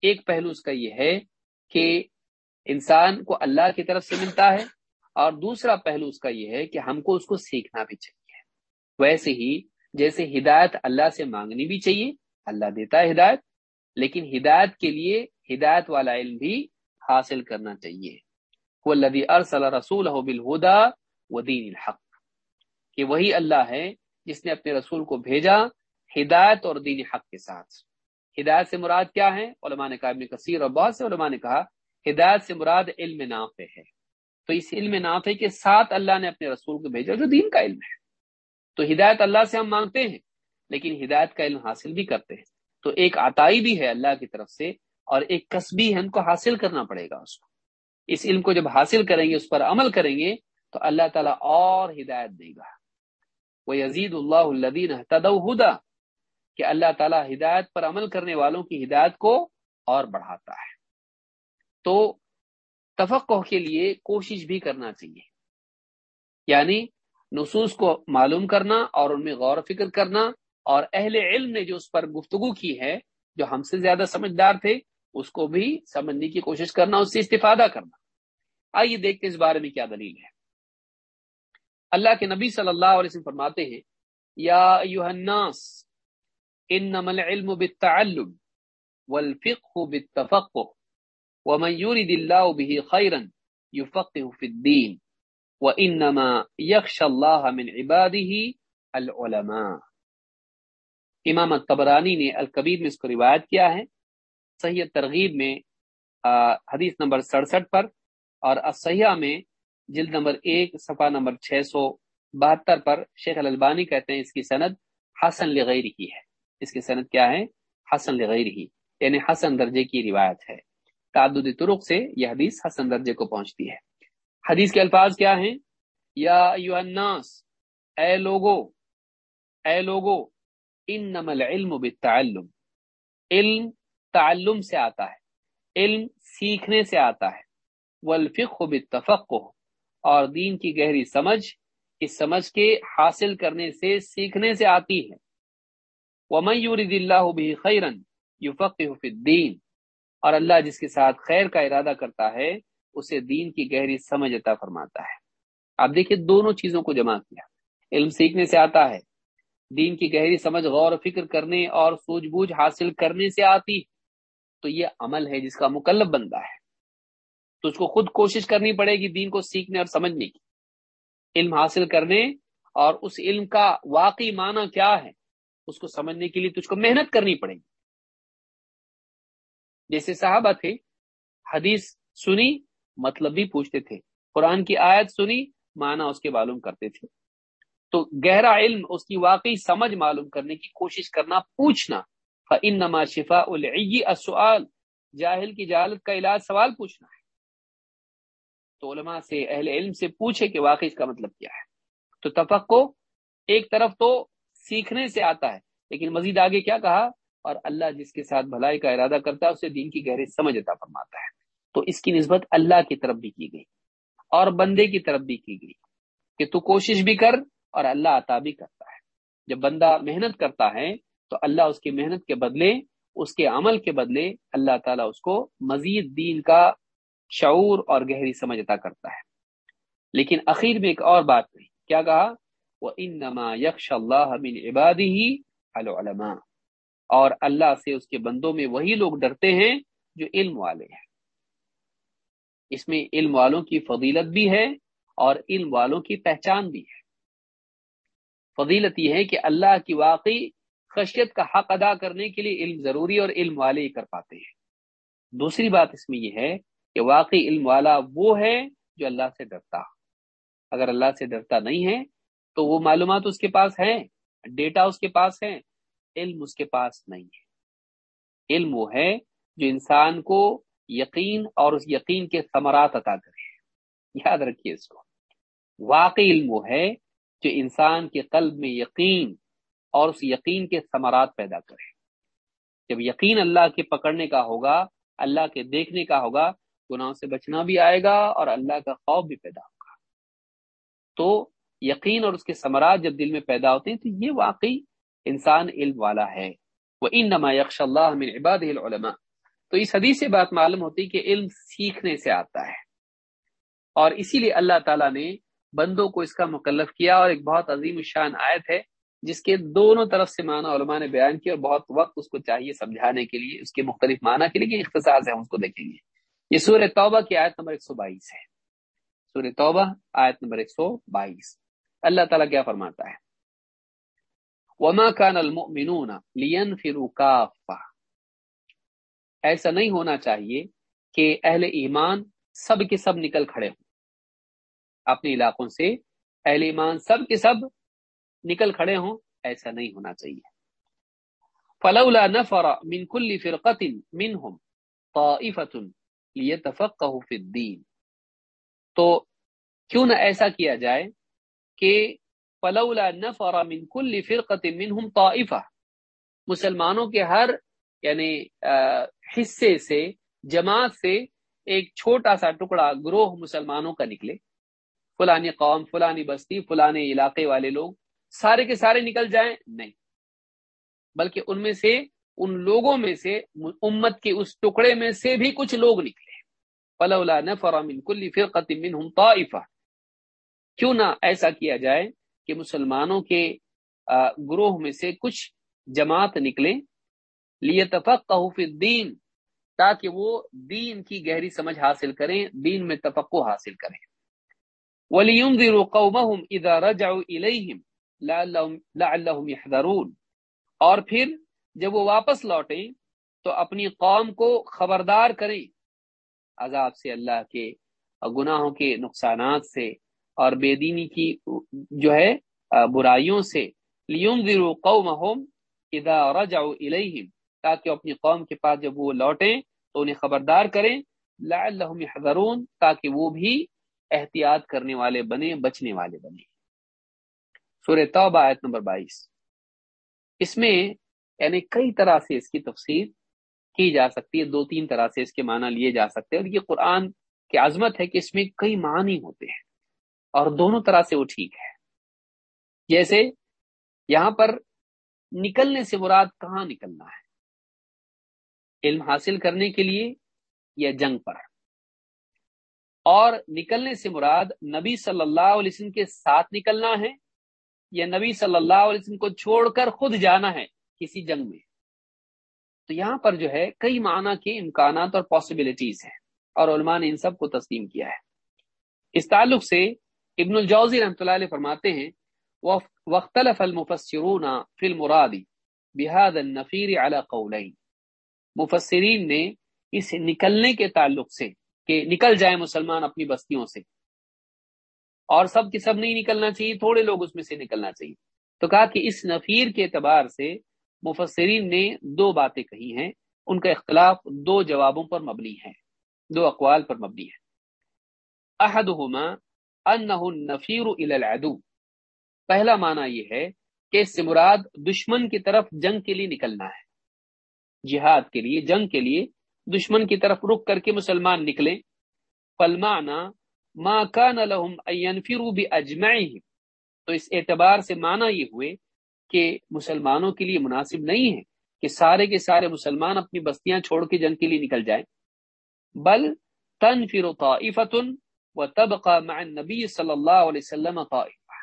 ایک پہلو اس کا یہ ہے کہ انسان کو اللہ کی طرف سے ملتا ہے اور دوسرا پہلو اس کا یہ ہے کہ ہم کو اس کو سیکھنا بھی چاہیے۔ ویسے ہی جیسے ہدایت اللہ سے مانگنی بھی چاہیے، اللہ دیتا ہے ہدایت، لیکن ہدایت کے لیے ہدایت والا علم بھی حاصل کرنا چاہیے۔ وہ لدی ارسل رسول بالہدا و دین الحق۔ کہ وہی اللہ ہے جس نے اپنے رسول کو بھیجا ہدایت اور دین حق کے ساتھ۔ ہدایت سے مراد کیا ہے؟ علماء نے کہا، ابن کثیر اور بہت سے علماء نے کہا، ہدایت سے مراد علم نافع ہے۔ تو اس علم نافع کے ساتھ اللہ نے اپنے رسول کو بھیجا جو دین کا علم ہے۔ تو ہدایت اللہ سے ہم مانگتے ہیں، لیکن ہدایت کا علم حاصل بھی کرتے ہیں۔ تو ایک عطائی بھی ہے اللہ کی طرف سے اور ایک کسبی ہے، ان کو حاصل کرنا پڑے گا اس کو۔ اس علم کو جب حاصل کریں گے، اس پر عمل کریں گے، تو اللہ تعالیٰ اور ہدایت دے گا۔ وہ یزید اللہ الدین ہدا کہ اللہ تعالیٰ ہدایت پر عمل کرنے والوں کی ہدایت کو اور بڑھاتا ہے۔ تو تفقع کے لیے کوشش بھی کرنا چاہیے۔ یعنی نصوص کو معلوم کرنا اور ان میں غور و فکر کرنا، اور اہل علم نے جو اس پر گفتگو کی ہے، جو ہم سے زیادہ سمجھدار تھے اس کو بھی سمجھنے کی کوشش کرنا، اس سے استفادہ کرنا۔ آئیے دیکھتے اس بارے میں کیا دلیل ہے۔ اللہ کے نبی صلی اللہ علیہ وسلم فرماتے ہیں، یا الناس، انما العلم بالتعلم والفقه بالتفقه ومن يريد الله به خيرا يفقه في الدين وانما يخشى الله من عباده العلماء۔ امام الطبرانی نے الکبیر میں اس کو روایت کیا ہے۔ صحیح ترغیب میں حدیث نمبر سڑسٹھ پر، اور اسیہ میں جلد نمبر ایک، صفحہ نمبر چھ سو بہتر پر شیخ الالبانی کہتے ہیں اس کی سند حسن لغیر ہی ہے۔ اس کی سند کیا ہے؟ حسن لغیر ہی یعنی حسن درجے کی روایت ہے۔ تعدد طرق سے یہ حدیث حسن درجے کو پہنچتی ہے۔ حدیث کے الفاظ کیا ہیں؟ یا الناس، اے لوگو اے لوگو، انما العلم بالتعلم۔ علم تعلم سے آتا ہے، علم سیکھنے سے آتا ہے۔ والفقه بالتفقه اور دین کی گہری سمجھ اس سمجھ کے حاصل کرنے سے سیکھنے سے آتی ہے۔ ومن يريد الله به خيرا يفقهه في الدين، اور اللہ جس کے ساتھ خیر کا ارادہ کرتا ہے، اسے دین کی گہری سمجھ عطا فرماتا ہے۔ آپ دیکھیں دونوں چیزوں کو جمع کیا۔ علم سیکھنے سے آتا ہے، دین کی گہری سمجھ غور و فکر کرنے اور سوجھ بوجھ حاصل کرنے سے آتی ہے۔ تو یہ عمل ہے جس کا مکلب بنتا ہے۔ تو اس کو خود کوشش کرنی پڑے گی دین کو سیکھنے اور سمجھنے کی۔ علم حاصل کرنے اور اس علم کا واقعی معنی کیا ہے، اس کو سمجھنے کے لیے تجھ کو محنت کرنی پڑے گی۔ جیسے صحابہ تھے، حدیث سنی مطلب بھی پوچھتے تھے۔ قرآن کی آیت سنی معنی اس کے معلوم کرتے تھے۔ تو گہرا علم اس کی واقعی سمجھ معلوم کرنے کی کوشش کرنا، پوچھنا فَإِنَّمَا شِفَاءُ الْعِيِّ السُّؤَالِ۔ جاہل کی جہالت کا علاج سوال پوچھنا ہے۔ تو علماء سے، اہل علم سے پوچھے کہ واقعی اس کا مطلب کیا ہے۔ تو تفقو ایک طرف تو سیکھنے سے آتا ہے، لیکن مزید آگے کیا کہا؟ اور اللہ جس کے ساتھ بھلائی کا ارادہ کرتا ہے، اسے دین کی گہری سمجھ عطا فرماتا ہے۔ تو اس کی نسبت اللہ کی طرف بھی کی گئی، اور بندے کی طرف بھی کی گئی کہ تو کوشش بھی کر اور اللہ عطا بھی کرتا ہے۔ جب بندہ محنت کرتا ہے تو اللہ اس کی محنت کے بدلے، اس کے عمل کے بدلے اللہ تعالیٰ اس کو مزید دین کا شعور اور گہری سمجھ عطا کرتا ہے۔ لیکن اخیر میں ایک اور بات کہی کیا کہا؟ وہ انما یکش اللہ من عبادی ہی العلماء۔ اور اللہ سے اس کے بندوں میں وہی لوگ ڈرتے ہیں جو علم والے ہیں۔ اس میں علم والوں کی فضیلت بھی ہے اور علم والوں کی پہچان بھی ہے۔ فضیلت یہ ہے کہ اللہ کی واقعی خشیت کا حق ادا کرنے کے لیے علم ضروری اور علم والے ہی کر پاتے ہیں۔ دوسری بات اس میں یہ ہے کہ واقعی علم والا وہ ہے جو اللہ سے ڈرتا۔ اگر اللہ سے ڈرتا نہیں ہے تو وہ معلومات اس کے پاس ہیں، ڈیٹا اس کے پاس ہے علم اس کے پاس نہیں ہے۔ علم وہ ہے جو انسان کو یقین اور اس یقین کے ثمرات عطا کرے۔ یاد رکھیے اس کو۔ واقعی علم وہ ہے جو انسان کے قلب میں یقین اور اس یقین کے ثمرات پیدا کرے جب یقین اللہ کے پکڑنے کا ہوگا، اللہ کے دیکھنے کا ہوگا، گناہوں سے بچنا بھی آئے گا اور اللہ کا خوف بھی پیدا ہوگا۔ تو یقین اور اس کے ثمرات جب دل میں پیدا ہوتے ہیں، تو یہ واقعی انسان علم والا ہے۔ وہ ان نما یکش اللہ من عباد العلماء۔ تو اس حدیث سے بات معلوم ہوتی کہ علم سیکھنے سے آتا ہے۔ اور اسی لیے اللہ تعالیٰ نے بندوں کو اس کا مکلف کیا اور ایک بہت عظیم شان آیت ہے۔ جس کے دونوں طرف سے معنی علماء نے بیان کیا اور بہت وقت اس کو چاہیے سمجھانے کے لیے، اس کے مختلف معنی کے لیے اختصاص ہے، ہم اس کو دیکھیں گے۔ یہ سورہ توبہ کی آیت نمبر ایک سو بائیس ہے۔ سورہ توبہ، آیت نمبر ایک سو بائیس۔ اللہ تعالیٰ کیا فرماتا ہے؟ وما كان المؤمنون لينفروا كافة۔ ایسا نہیں ہونا چاہیے کہ اہل ایمان سب کے سب نکل کھڑے ہوں۔ اپنے علاقوں سے اہل ایمان سب کے سب نکل کھڑے ہوں، ایسا نہیں ہونا چاہیے۔ فلولا نفر من كل فرقة منهم طائفة ليتفقهوا في الدين۔ تو کیوں نہ ایسا کیا جائے کہ فلولا نفر من كل فرقة منهم طائفة۔ مسلمانوں کے ہر یعنی حصے سے، جماعت سے ایک چھوٹا سا ٹکڑا گروہ مسلمانوں کا نکلے۔ فلانی قوم، فلانی بستی، فلانے علاقے والے لوگ سارے کے سارے نکل جائیں؟ نہیں. بلکہ ان میں سے، ان لوگوں میں سے، امت کے اس ٹکڑے میں سے بھی کچھ لوگ نکلے فلولا نفر من كل فرقة منهم طائفة. کیوں نہ ایسا کیا جائے کہ مسلمانوں کے گروہ میں سے کچھ جماعت نکلے. لیے فی الدین تاکہ وہ دین کی گہری سمجھ حاصل کریں، دین میں تفقو حاصل کریں. وَلِيُنذِرُوا قَوْمَهُمْ إِذَا رَجَعُوا إِلَيْهِمْ لَعَلَّهُمْ يَحْذَرُونَ اور پھر جب وہ واپس لوٹیں تو اپنی قوم کو خبردار کریں۔ عذاب سے اللہ کے گناہوں کے نقصانات سے اور بے دینی کی جو ہے برائیوں سے۔ لِيُنذِرُوا قَوْمَهُمْ إِذَا رَجَعُوا إِلَيْهِمْ۔ تاکہ اپنی قوم کے پاس جب وہ لوٹیں تو انہیں خبردار کریں۔ لعلهم يحذرون تاکہ وہ بھی احتیاط کرنے والے بنے بچنے والے بنے سورہ توبہ آیت نمبر بائیس۔ اس میں یعنی کئی طرح سے اس کی تفسیر کی جا سکتی ہے، دو تین طرح سے اس کے معنی لیے جا سکتے ہیں اور یہ قرآن کی عظمت ہے کہ اس میں کئی معنی ہوتے ہیں اور دونوں طرح سے وہ ٹھیک ہے۔ جیسے یہاں پر نکلنے سے مراد کہاں نکلنا ہے؟ علم حاصل کرنے کے لیے یا جنگ پر؟ اور نکلنے سے مراد نبی صلی اللہ علیہ وسلم کے ساتھ نکلنا ہے یا نبی صلی اللہ علیہ وسلم کو چھوڑ کر خود جانا ہے کسی جنگ میں۔ تو یہاں پر جو ہے کئی معنی کے امکانات اور پاسبلٹیز ہیں اور علماء نے ان سب کو تسلیم کیا ہے۔ اس تعلق سے ابن الجوزی رحمۃ اللہ علیہ فرماتے ہیں وختلف المفسرون فی المرادی بحاد النفیر علی قولین۔ مفسرین نے اس نکلنے کے تعلق سے کہ نکل جائیں مسلمان اپنی بستیوں سے۔ اور سب کے سب نہیں نکلنا چاہیے، تھوڑے لوگ اس میں سے نکلنا چاہیے۔ تو کہا کہ اس نفیر کے اعتبار سے مفسرین نے دو باتیں کہی ہیں۔ ان کا اختلاف دو جوابوں پر مبنی ہے، دو اقوال پر مبنی ہے۔ احدہما انہ النفیر الى العدو۔ پہلا معنی یہ ہے کہ اس سے مراد دشمن کی طرف جنگ کے لیے نکلنا ہے۔ جہاد کے لیے، جنگ کے لیے دشمن کی طرف رک کر کے مسلمان نکلے فلمانا ما کان لهم ان ينفروا باجمعهم تو اس اعتبار سے معنی یہ ہوئے کہ مسلمانوں کے لیے مناسب نہیں ہے کہ سارے کے سارے مسلمان اپنی بستیاں چھوڑ کے جنگ کے لیے نکل جائیں۔ بل تنفر طائفه وتبقى مع النبي صلی اللہ علیہ وسلم طائفه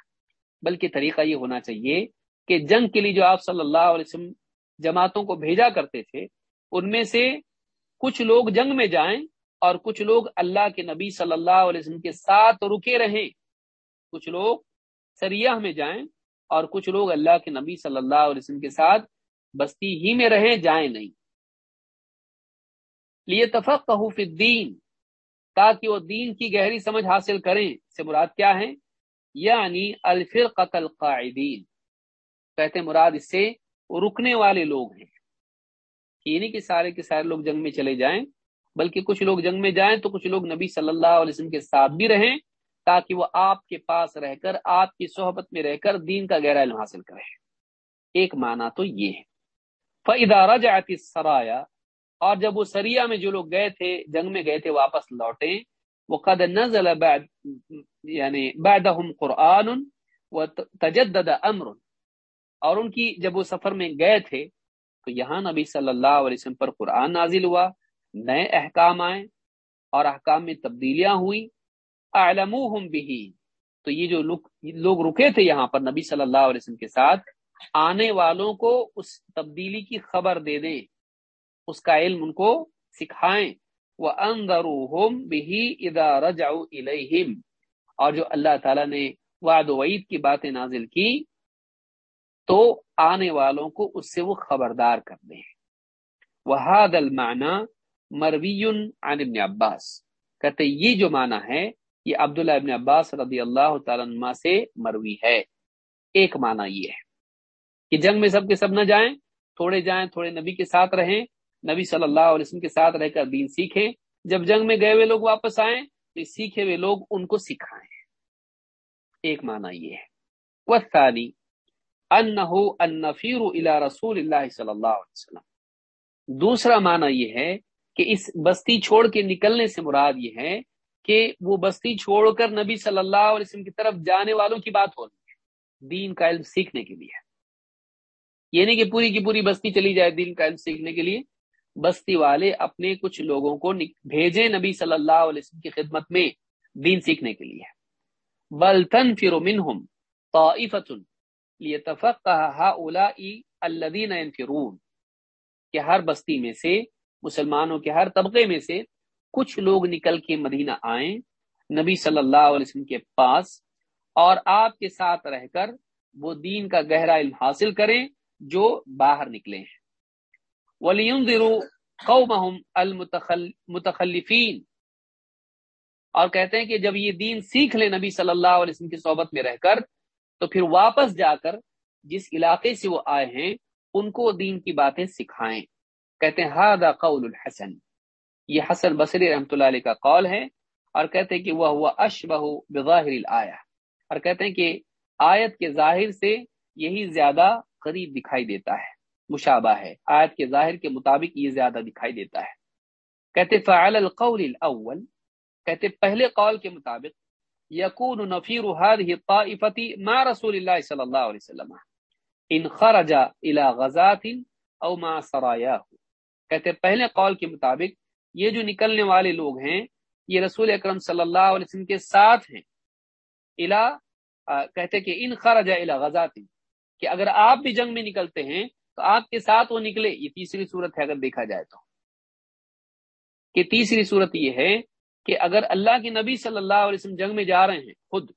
بلکہ طریقہ یہ ہونا چاہیے کہ جنگ کے لیے جو آپ صلی اللہ علیہ وسلم جماعتوں کو بھیجا کرتے تھے، ان میں سے کچھ لوگ جنگ میں جائیں اور کچھ لوگ اللہ کے نبی صلی اللہ علیہ وسلم کے ساتھ رکے رہیں۔ کچھ لوگ سریاح میں جائیں اور کچھ لوگ اللہ کے نبی صلی اللہ علیہ وسلم کے ساتھ بستی ہی میں رہیں، جائیں نہیں۔ لیے تفق الدین، تاکہ وہ دین کی گہری سمجھ حاصل کریں۔ سے مراد کیا ہے؟ یعنی الفرقت القاعدین۔ کہتے مراد اس سے رکنے والے لوگ ہیں۔ یہ نہیں کہ سارے کے سارے لوگ جنگ میں چلے جائیں۔ بلکہ کچھ لوگ جنگ میں جائیں تو کچھ لوگ نبی صلی اللہ علیہ وسلم کے ساتھ بھی رہیں تاکہ وہ آپ کے پاس رہ کر، آپ کی صحبت میں رہ کر دین کا گہرا علم حاصل کرے ایک معنی تو یہ ہے۔ فدارہ جاتی سرایا اور جب وہ سریا میں جو لوگ گئے تھے، جنگ میں گئے تھے، واپس لوٹے وہ قد نزل بعد یعنی بعدهم قرآن و تجدد امر اور ان کی جب وہ سفر میں گئے تھے، تو یہاں نبی صلی اللہ علیہ وسلم پر قرآن نازل ہوا۔ نئے احکام آئے اور احکام میں تبدیلیاں ہوئی اعلموہم بھی تو یہ جو لوگ رکے تھے یہاں پر نبی صلی اللہ علیہ وسلم کے ساتھ، آنے والوں کو اس تبدیلی کی خبر دے دیں۔ اس کا علم ان کو سکھائیں۔ وہ اندر بھی ادا اور جو اللہ تعالی نے وعد وعید کی باتیں نازل کی، تو آنے والوں کو اس سے وہ خبردار کر دیں۔ وحاد المعنی مروی عن ابن عباس۔ کہتے یہ جو معنی ہے، یہ عبداللہ ابن عباس رضی اللہ تعالیٰ عنہ سے مروی ہے۔ ایک معنی یہ ہے کہ جنگ میں سب کے سب نہ جائیں، تھوڑے جائیں، تھوڑے نبی کے ساتھ رہیں، نبی صلی اللہ علیہ وسلم کے ساتھ رہ کر دین سیکھیں۔ جب جنگ میں گئے ہوئے لوگ واپس آئیں، تو سیکھے ہوئے لوگ ان کو سکھائیں۔ ایک معنی یہ ہے۔ وسطانی النفیر الى رسول اللہ صلی اللہ علیہ وسلم۔ دوسرا معنی یہ ہے کہ اس بستی چھوڑ کے نکلنے سے مراد یہ ہے کہ وہ بستی چھوڑ کر نبی صلی اللہ علیہ وسلم کی طرف جانے والوں کی بات ہو رہی ہے۔ دین کا علم سیکھنے کے لیے۔ یہ نہیں کہ پوری کی پوری بستی چلی جائے دین کا علم سیکھنے کے لیے۔ بستی والے اپنے کچھ لوگوں کو بھیجے نبی صلی اللہ علیہ وسلم کی خدمت میں دین سیکھنے کے لیے۔ بلطن فر منہم طائفت لیتفقہ الذین ينفرون کہ ہر بستی میں سے مسلمانوں کے ہر طبقے میں سے کچھ لوگ نکل کے مدینہ آئیں نبی صلی اللہ علیہ وسلم کے پاس اور آپ کے ساتھ رہ کر وہ دین کا گہرا علم حاصل کریں جو باہر نکلے ہیں۔ المتخلفین اور کہتے ہیں کہ جب یہ دین سیکھ لے نبی صلی اللہ علیہ وسلم کی صحبت میں رہ کر تو پھر واپس جا کر جس علاقے سے وہ آئے ہیں ان کو دین کی باتیں سکھائیں۔ کہتے ہیں ہاد قول الحسن. یہ حسن بصری رحمۃ اللہ علیہ کا قول ہے اور کہتے ہیں کہ وہ ہوا اشبہ بظاہر الآیہ۔ اور کہتے ہیں کہ آیت کے ظاہر سے یہی زیادہ قریب دکھائی دیتا ہے، مشابہ ہے۔ آیت کے ظاہر کے مطابق یہ زیادہ دکھائی دیتا ہے۔ کہتے فعل القول الاول کہتے پہلے قول کے مطابق یقون نفیر هذه الطائفه مع رسول اللہ صلی اللہ علیہ وسلم ان خرج الى غزات او مع سراياه۔ کہتے پہلے قول کے مطابق یہ جو نکلنے والے لوگ ہیں، یہ رسول اکرم صلی اللہ علیہ وسلم کے ساتھ ہیں۔ الا کہتے کہ ان خرج الى غزات، کہ اگر آپ بھی جنگ میں نکلتے ہیں تو آپ کے ساتھ وہ نکلے۔ یہ تیسری صورت ہے، اگر دیکھا جائے تو۔ کہ تیسری صورت یہ ہے کہ اگر اللہ کے نبی صلی اللہ علیہ وسلم جنگ میں جا رہے ہیں خود،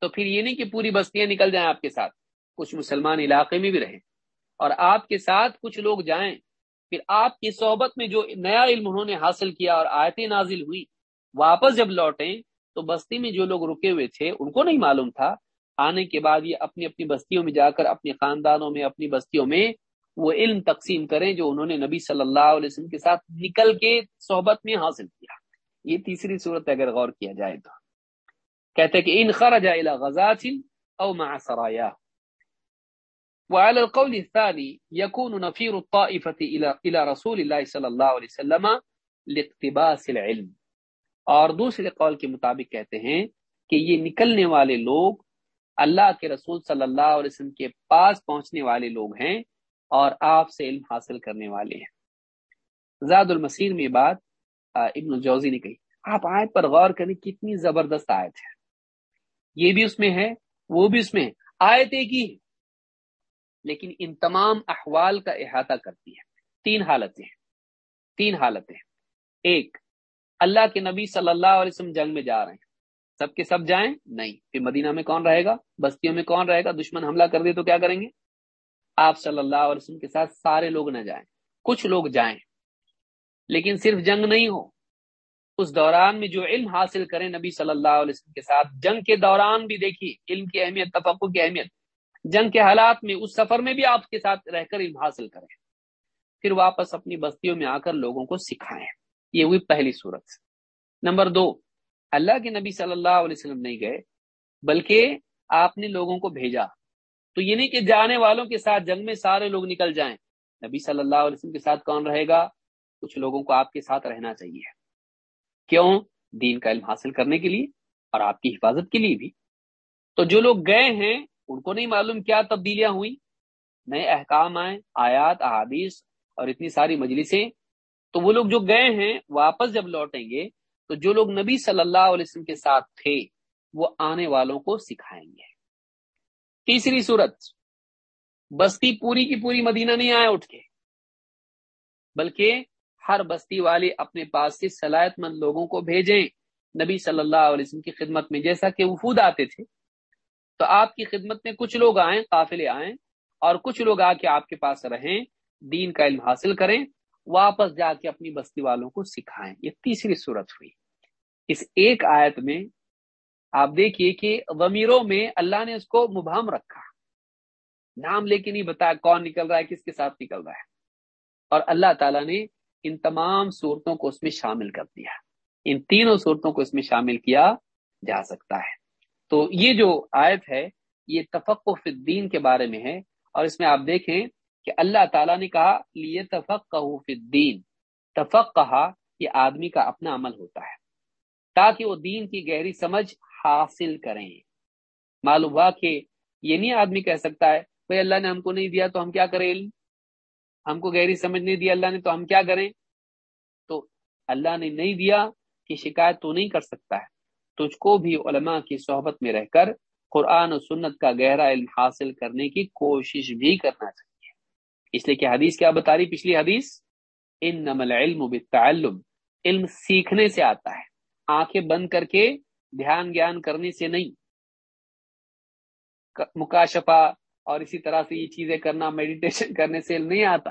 تو پھر یہ نہیں کہ پوری بستیاں نکل جائیں آپ کے ساتھ، کچھ مسلمان علاقے میں بھی رہیں اور آپ کے ساتھ کچھ لوگ جائیں۔ پھر آپ کی صحبت میں جو نیا علم انہوں نے حاصل کیا اور آیتیں نازل ہوئی، واپس جب لوٹیں تو بستی میں جو لوگ رکے ہوئے تھے، ان کو نہیں معلوم تھا۔ آنے کے بعد یہ اپنی اپنی بستیوں میں جا کر، اپنے خاندانوں میں، اپنی بستیوں میں وہ علم تقسیم کریں جو انہوں نے نبی صلی اللہ علیہ وسلم کے ساتھ نکل کے صحبت میں حاصل کیا۔ یہ تیسری صورت اگر غور کیا جائے تو۔ کہتے کہ ان خرج الى غزات او مع سرايا وعلى القول الثاني يكون نفير الطائفة الى الى رسول الله صلی اللہ علیہ وسلم لاقتباس العلم. اور دوسرے قول کے مطابق کہتے ہیں کہ یہ نکلنے والے لوگ اللہ کے رسول صلی اللہ علیہ وسلم کے پاس پہنچنے والے لوگ ہیں اور آپ سے علم حاصل کرنے والے ہیں۔ زاد المسیر میں بات ابن الجوزی نے کہی۔ آپ آیت پر غور کریں کتنی زبردست آیت ہے۔ یہ بھی اس میں ہے، وہ بھی اس میں آیت ایک ہی ہے۔ لیکن ان تمام احوال کا احاطہ کرتی ہے تین حالتیں تین حالتیں ایک، اللہ کے نبی صلی اللہ علیہ وسلم جنگ میں جا رہے ہیں۔ سب کے سب جائیں؟ نہیں۔ پھر مدینہ میں کون رہے گا؟ بستیوں میں کون رہے گا؟ دشمن حملہ کر دے تو کیا کریں گے؟ آپ صلی اللہ علیہ وسلم کے ساتھ سارے لوگ نہ جائیں۔ کچھ لوگ جائیں۔ لیکن صرف جنگ نہیں ہو۔ اس دوران میں جو علم حاصل کریں نبی صلی اللہ علیہ وسلم کے ساتھ، جنگ کے دوران بھی دیکھیے، علم کی اہمیت تفقع کی اہمیت۔ جنگ کے حالات میں، اس سفر میں بھی آپ کے ساتھ رہ کر علم حاصل کریں۔ پھر واپس اپنی بستیوں میں آ کر لوگوں کو سکھائیں۔ یہ ہوئی پہلی صورت۔ نمبر دو، اللہ کے نبی صلی اللہ علیہ وسلم نہیں گئے، بلکہ آپ نے لوگوں کو بھیجا۔ تو یہ نہیں کہ جانے والوں کے ساتھ جنگ میں سارے لوگ نکل جائیں۔ نبی صلی اللہ علیہ وسلم کے ساتھ کون رہے گا؟ کچھ لوگوں کو آپ کے ساتھ رہنا چاہیے۔ کیوں؟ دین کا علم حاصل کرنے کے لیے اور آپ کی حفاظت کے لیے بھی۔ تو جو لوگ گئے ہیں ان کو نہیں معلوم کیا تبدیلیاں ہوئی نئے احکام آئے، آیات، احادیث اور اتنی ساری مجلسیں۔ تو وہ لوگ جو گئے ہیں، واپس جب لوٹیں گے، تو جو لوگ نبی صلی اللہ علیہ وسلم کے ساتھ تھے، وہ آنے والوں کو سکھائیں گے۔ تیسری صورت، بستی پوری کی پوری مدینہ نہیں آئے اٹھ کے، بلکہ ہر بستی والے اپنے پاس سے صلاحیت مند لوگوں کو بھیجیں۔ نبی صلی اللہ علیہ وسلم کی خدمت میں جیسا کہ وفود آتے تھے تو آپ کی خدمت میں کچھ لوگ آئیں، قافلے آئیں اور کچھ لوگ آ کے آپ کے پاس رہیں، دین کا علم حاصل کریں، واپس جا کے اپنی بستی والوں کو سکھائیں۔ یہ تیسری صورت ہوئی۔ اس ایک آیت میں آپ دیکھیے کہ ومیروں میں اللہ نے اس کو مبہم رکھا۔ نام لے کے نہیں بتایا کون نکل رہا ہے، کس کے ساتھ نکل رہا ہے۔ اور اللہ تعالیٰ نے ان تمام صورتوں کو اس میں شامل کر دیا۔ ان تینوں صورتوں کو اس میں شامل کیا جا سکتا ہے۔ تو یہ جو آیت ہے، یہ تفق الدین کے بارے میں ہے۔ اور اس میں آپ دیکھیں کہ اللہ تعالیٰ نے کہا لیے تفق الدین۔ تفق کہا یہ آدمی کا اپنا عمل ہوتا ہے، تاکہ وہ دین کی گہری سمجھ حاصل کریں۔ معلوم ہوا کہ یہ نہیں آدمی کہہ سکتا ہے، بھائی اللہ نے ہم کو نہیں دیا تو ہم کیا کریں؟ علم۔ ہم کو گہری سمجھ نہیں دیا اللہ نے تو ہم کیا کریں؟ تو اللہ نے نہیں دیا کہ شکایت تو نہیں کر سکتا ہے۔ تجھ کو بھی علماء کی صحبت میں رہ کر قرآن و سنت کا گہرا علم حاصل کرنے کی کوشش بھی کرنا چاہیے۔ اس لیے کہ حدیث کیا بتا رہی پچھلی حدیث؟ ان نمل علم بالتعلم۔ علم سیکھنے سے آتا ہے، آنکھیں بند کر کے دھیان گیان کرنے سے نہیں۔ مکاشفہ اور اسی طرح سے یہ چیزیں کرنا میڈیٹیشن کرنے سے علم نہیں آتا۔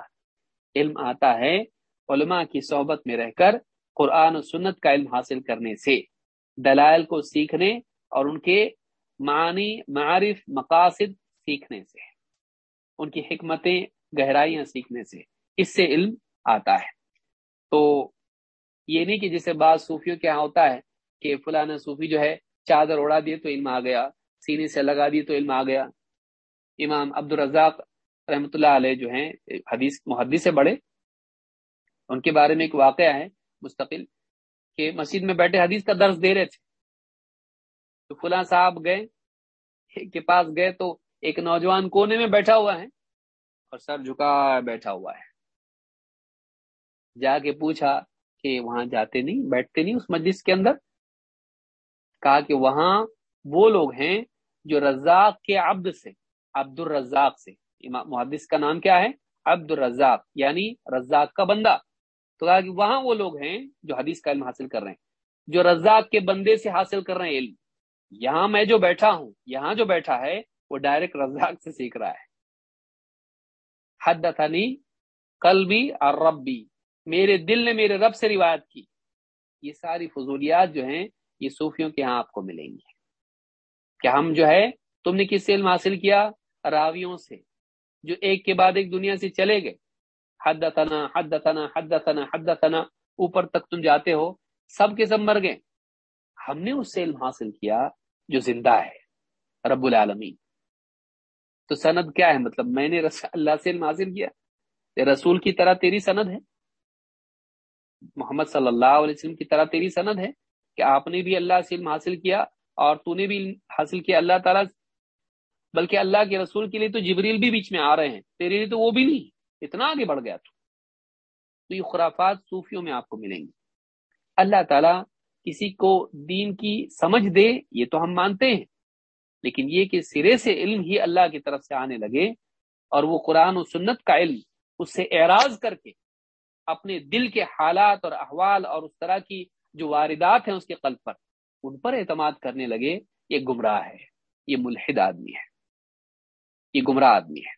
علم آتا ہے علماء کی صحبت میں رہ کر قرآن و سنت کا علم حاصل کرنے سے۔ دلائل کو سیکھنے اور ان کے معنی معارف، مقاصد سیکھنے سے، ان کی حکمتیں، گہرائیاں سیکھنے سے اس سے علم آتا ہے۔ تو یہ نہیں کہ جسے بعض صوفیوں کے ہاں ہوتا ہے کہ فلانا صوفی جو ہے چادر اڑا دیے تو علم آ گیا، سینے سے لگا دیے تو علم آ گیا۔ امام عبد الرزاق رحمۃ اللہ علیہ جو ہیں، حدیث، محدث سے بڑے، ان کے بارے میں ایک واقعہ ہے مستقل۔ کہ مسجد میں بیٹھے حدیث کا درس دے رہے تھے۔ تو فلاں صاحب گئے کے پاس گئے تو ایک نوجوان کونے میں بیٹھا ہوا ہے اور سر جھکا بیٹھا ہوا ہے۔ جا کے پوچھا کہ وہاں جاتے نہیں، بیٹھتے نہیں اس مجلس کے اندر؟ کہا کہ وہاں وہ لوگ ہیں جو رزاق کے عبد سے عبد الرزاق سے محدث کا نام کیا ہے؟ عبد الرزاق یعنی رزاق کا بندہ۔ تو کہا کہ وہاں وہ لوگ ہیں جو حدیث کا علم حاصل کر رہے ہیں، جو رزاق کے بندے سے حاصل کر رہے ہیں علم۔ یہاں میں جو بیٹھا ہوں، یہاں جو بیٹھا ہے، وہ ڈائریکٹ رزاق سے سیکھ رہا ہے۔ حد تھنی کل بھی اور رب بھی میرے دل نے میرے رب سے روایت کی۔ یہ ساری فضولیات جو ہیں، یہ صوفیوں کے ہاں آپ کو ملیں گی۔ کہ ہم جو ہے، تم نے کس سے علم حاصل کیا؟ راویوں سے، جو ایک کے بعد ایک دنیا سے چلے گئے۔ حد تنا حد تنا حد حد اوپر تک تم جاتے ہو، سب کے سب مر گئے۔ ہم نے اس سے علم حاصل کیا جو زندہ ہے، رب العالمین۔ تو سند کیا ہے؟ مطلب میں نے اللہ سے علم حاصل کیا۔ رسول کی طرح تیری سند ہے۔ محمد صلی اللہ علیہ وسلم کی طرح تیری سند ہے کہ آپ نے بھی اللہ سے علم حاصل کیا اور تو نے بھی علم حاصل کیا اللہ تعالیٰ بلکہ اللہ کے رسول کے لیے تو جبریل بھی بیچ میں آ رہے ہیں۔ تیرے لیے تو وہ بھی نہیں۔ اتنا آگے بڑھ گیا تو تو یہ خرافات صوفیوں میں آپ کو ملیں گی اللہ تعالیٰ کسی کو دین کی سمجھ دے، یہ تو ہم مانتے ہیں، لیکن یہ کہ سرے سے علم ہی اللہ کی طرف سے آنے لگے اور وہ قرآن و سنت کا علم اس سے اعراض کر کے اپنے دل کے حالات اور احوال اور اس طرح کی جو واردات ہیں اس کے قلب پر، ان پر اعتماد کرنے لگے، یہ گمراہ ہے، یہ ملحد آدمی ہے، یہ گمراہ آدمی ہے۔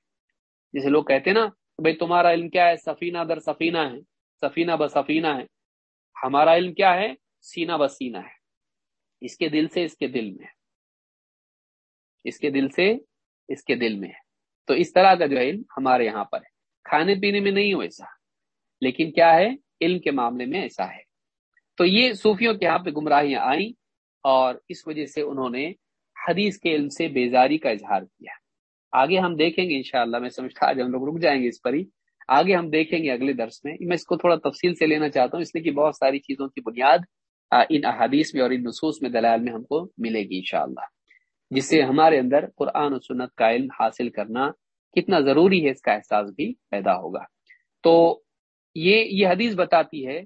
جیسے لوگ کہتے ہیں نا بھائی تمہارا علم کیا ہے؟ سفینہ در سفینہ ہے۔ سفینہ بسفینہ ہے۔ ہمارا علم کیا ہے؟ سینہ بہ سینہ ہے۔ اس کے دل سے اس کے دل میں اس کے دل سے اس کے دل میں ہے۔ تو اس طرح کا جو علم ہمارے یہاں پر ہے۔ کھانے پینے میں نہیں ہو ایسا۔ لیکن کیا ہے؟ علم کے معاملے میں ایسا ہے۔ تو یہ صوفیوں کے یہاں پہ گمراہیاں آئیں اور اس وجہ سے انہوں نے حدیث کے علم سے بیزاری کا اظہار کیا۔ آگے ہم دیکھیں گے انشاءاللہ، میں سمجھتا آج ہم لوگ رک جائیں گے اس پر ہی۔ آگے ہم دیکھیں گے اگلے درس میں۔ میں اس کو تھوڑا تفصیل سے لینا چاہتا ہوں۔ اس لیے کہ بہت ساری چیزوں کی بنیاد ان احادیث میں اور ان نصوص میں دلائل میں ہم کو ملے گی انشاءاللہ۔ جس سے ہمارے اندر قرآن و سنت کا علم حاصل کرنا کتنا ضروری ہے، اس کا احساس بھی پیدا ہوگا۔ تو یہ یہ حدیث بتاتی ہے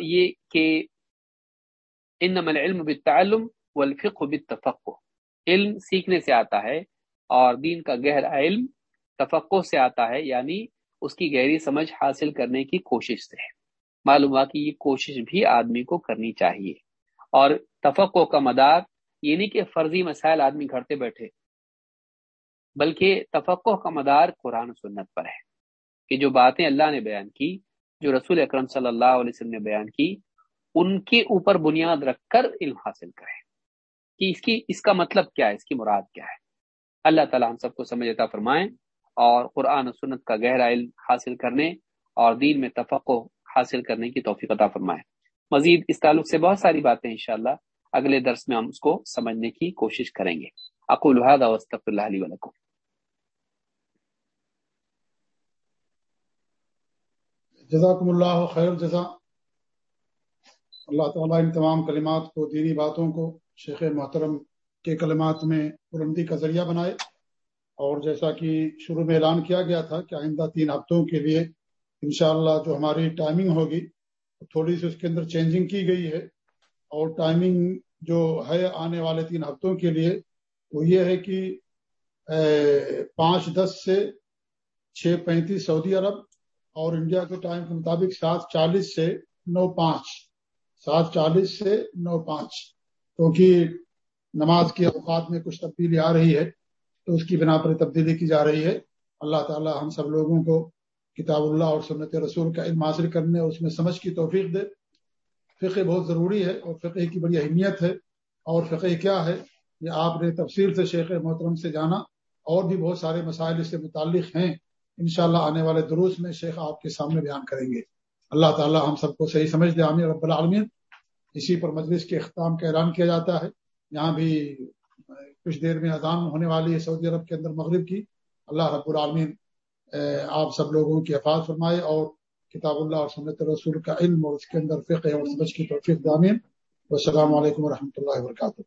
یہ کہ انما العلم بالتعلم والفقه بالتفقه۔ علم سیکھنے سے آتا ہے اور دین کا گہرا علم تفقع سے آتا ہے یعنی اس کی گہری سمجھ حاصل کرنے کی کوشش سے۔ ہے معلوم ہوا کہ یہ کوشش بھی آدمی کو کرنی چاہیے۔ اور تفقع کا مدار یہ نہیں کہ فرضی مسائل آدمی گھرتے بیٹھے، بلکہ تفقع کا مدار قرآن و سنت پر ہے۔ کہ جو باتیں اللہ نے بیان کی، جو رسول اکرم صلی اللہ علیہ وسلم نے بیان کی، ان کے اوپر بنیاد رکھ کر علم حاصل کرے کہ اس کی، اس کا مطلب کیا ہے؟ اس کی مراد کیا ہے؟ اللہ تعالیٰ ہم سب کو سمجھ عطا فرمائیں اور قرآن و سنت کا گہرا علم حاصل کرنے اور دین میں تفقع حاصل کرنے کی توفیق عطا فرمائیں مزید اس تعلق سے بہت ساری باتیں انشاءاللہ اگلے درس میں ہم اس کو سمجھنے کی کوشش کریں گے۔ اقول هذا واستغفر الله لي ولكم۔ جزاکم اللہ خیر الجزا اللہ تعالیٰ ان تمام کلمات کو، دینی باتوں کو شیخ محترم کے کلمات میں بلندی کا ذریعہ بنائے اور جیسا کہ شروع میں اعلان کیا گیا تھا کہ آئندہ تین ہفتوں کے لیے انشاءاللہ جو ہماری ٹائمنگ ہوگی تھوڑی سی اس کے اندر چینجنگ کی گئی ہے اور ٹائمنگ جو ہے آنے والے تین ہفتوں کے لیے وہ یہ ہے کہ پانچ دس سے چھ پینتیس سعودی عرب اور انڈیا کے ٹائم کے مطابق سات چالیس سے نو پانچ، سات چالیس سے نو پانچ، کیونکہ نماز کے اوقات میں کچھ تبدیلی آ رہی ہے تو اس کی بنا پر تبدیلی کی جا رہی ہے۔ اللہ تعالی ہم سب لوگوں کو کتاب اللہ اور سنت رسول کا علم حاصل کرنے اور اس میں سمجھ کی توفیق دے۔ فقہ بہت ضروری ہے اور فقہ کی بڑی اہمیت ہے۔ اور فقہ کیا ہے؟ یہ آپ نے تفصیل سے شیخ محترم سے جانا۔ اور بھی بہت سارے مسائل اس سے متعلق ہیں۔ انشاءاللہ آنے والے دروس میں شیخ آپ کے سامنے بیان کریں گے۔ اللہ تعالی ہم سب کو صحیح سمجھ دے۔ عامر رب العالمین۔ اسی پر مجلس کے اختتام کا اعلان کیا جاتا ہے۔ یہاں بھی کچھ دیر میں اذان ہونے والی ہے سعودی عرب کے اندر مغرب کی۔ اللہ رب العالمین آپ سب لوگوں کی حفاظ فرمائے اور کتاب اللہ اور سنت رسول کا علم اور اس کے اندر فقہ اور سمجھ کی توفیق دامین۔ والسلام علیکم ورحمۃ اللہ وبرکاتہ۔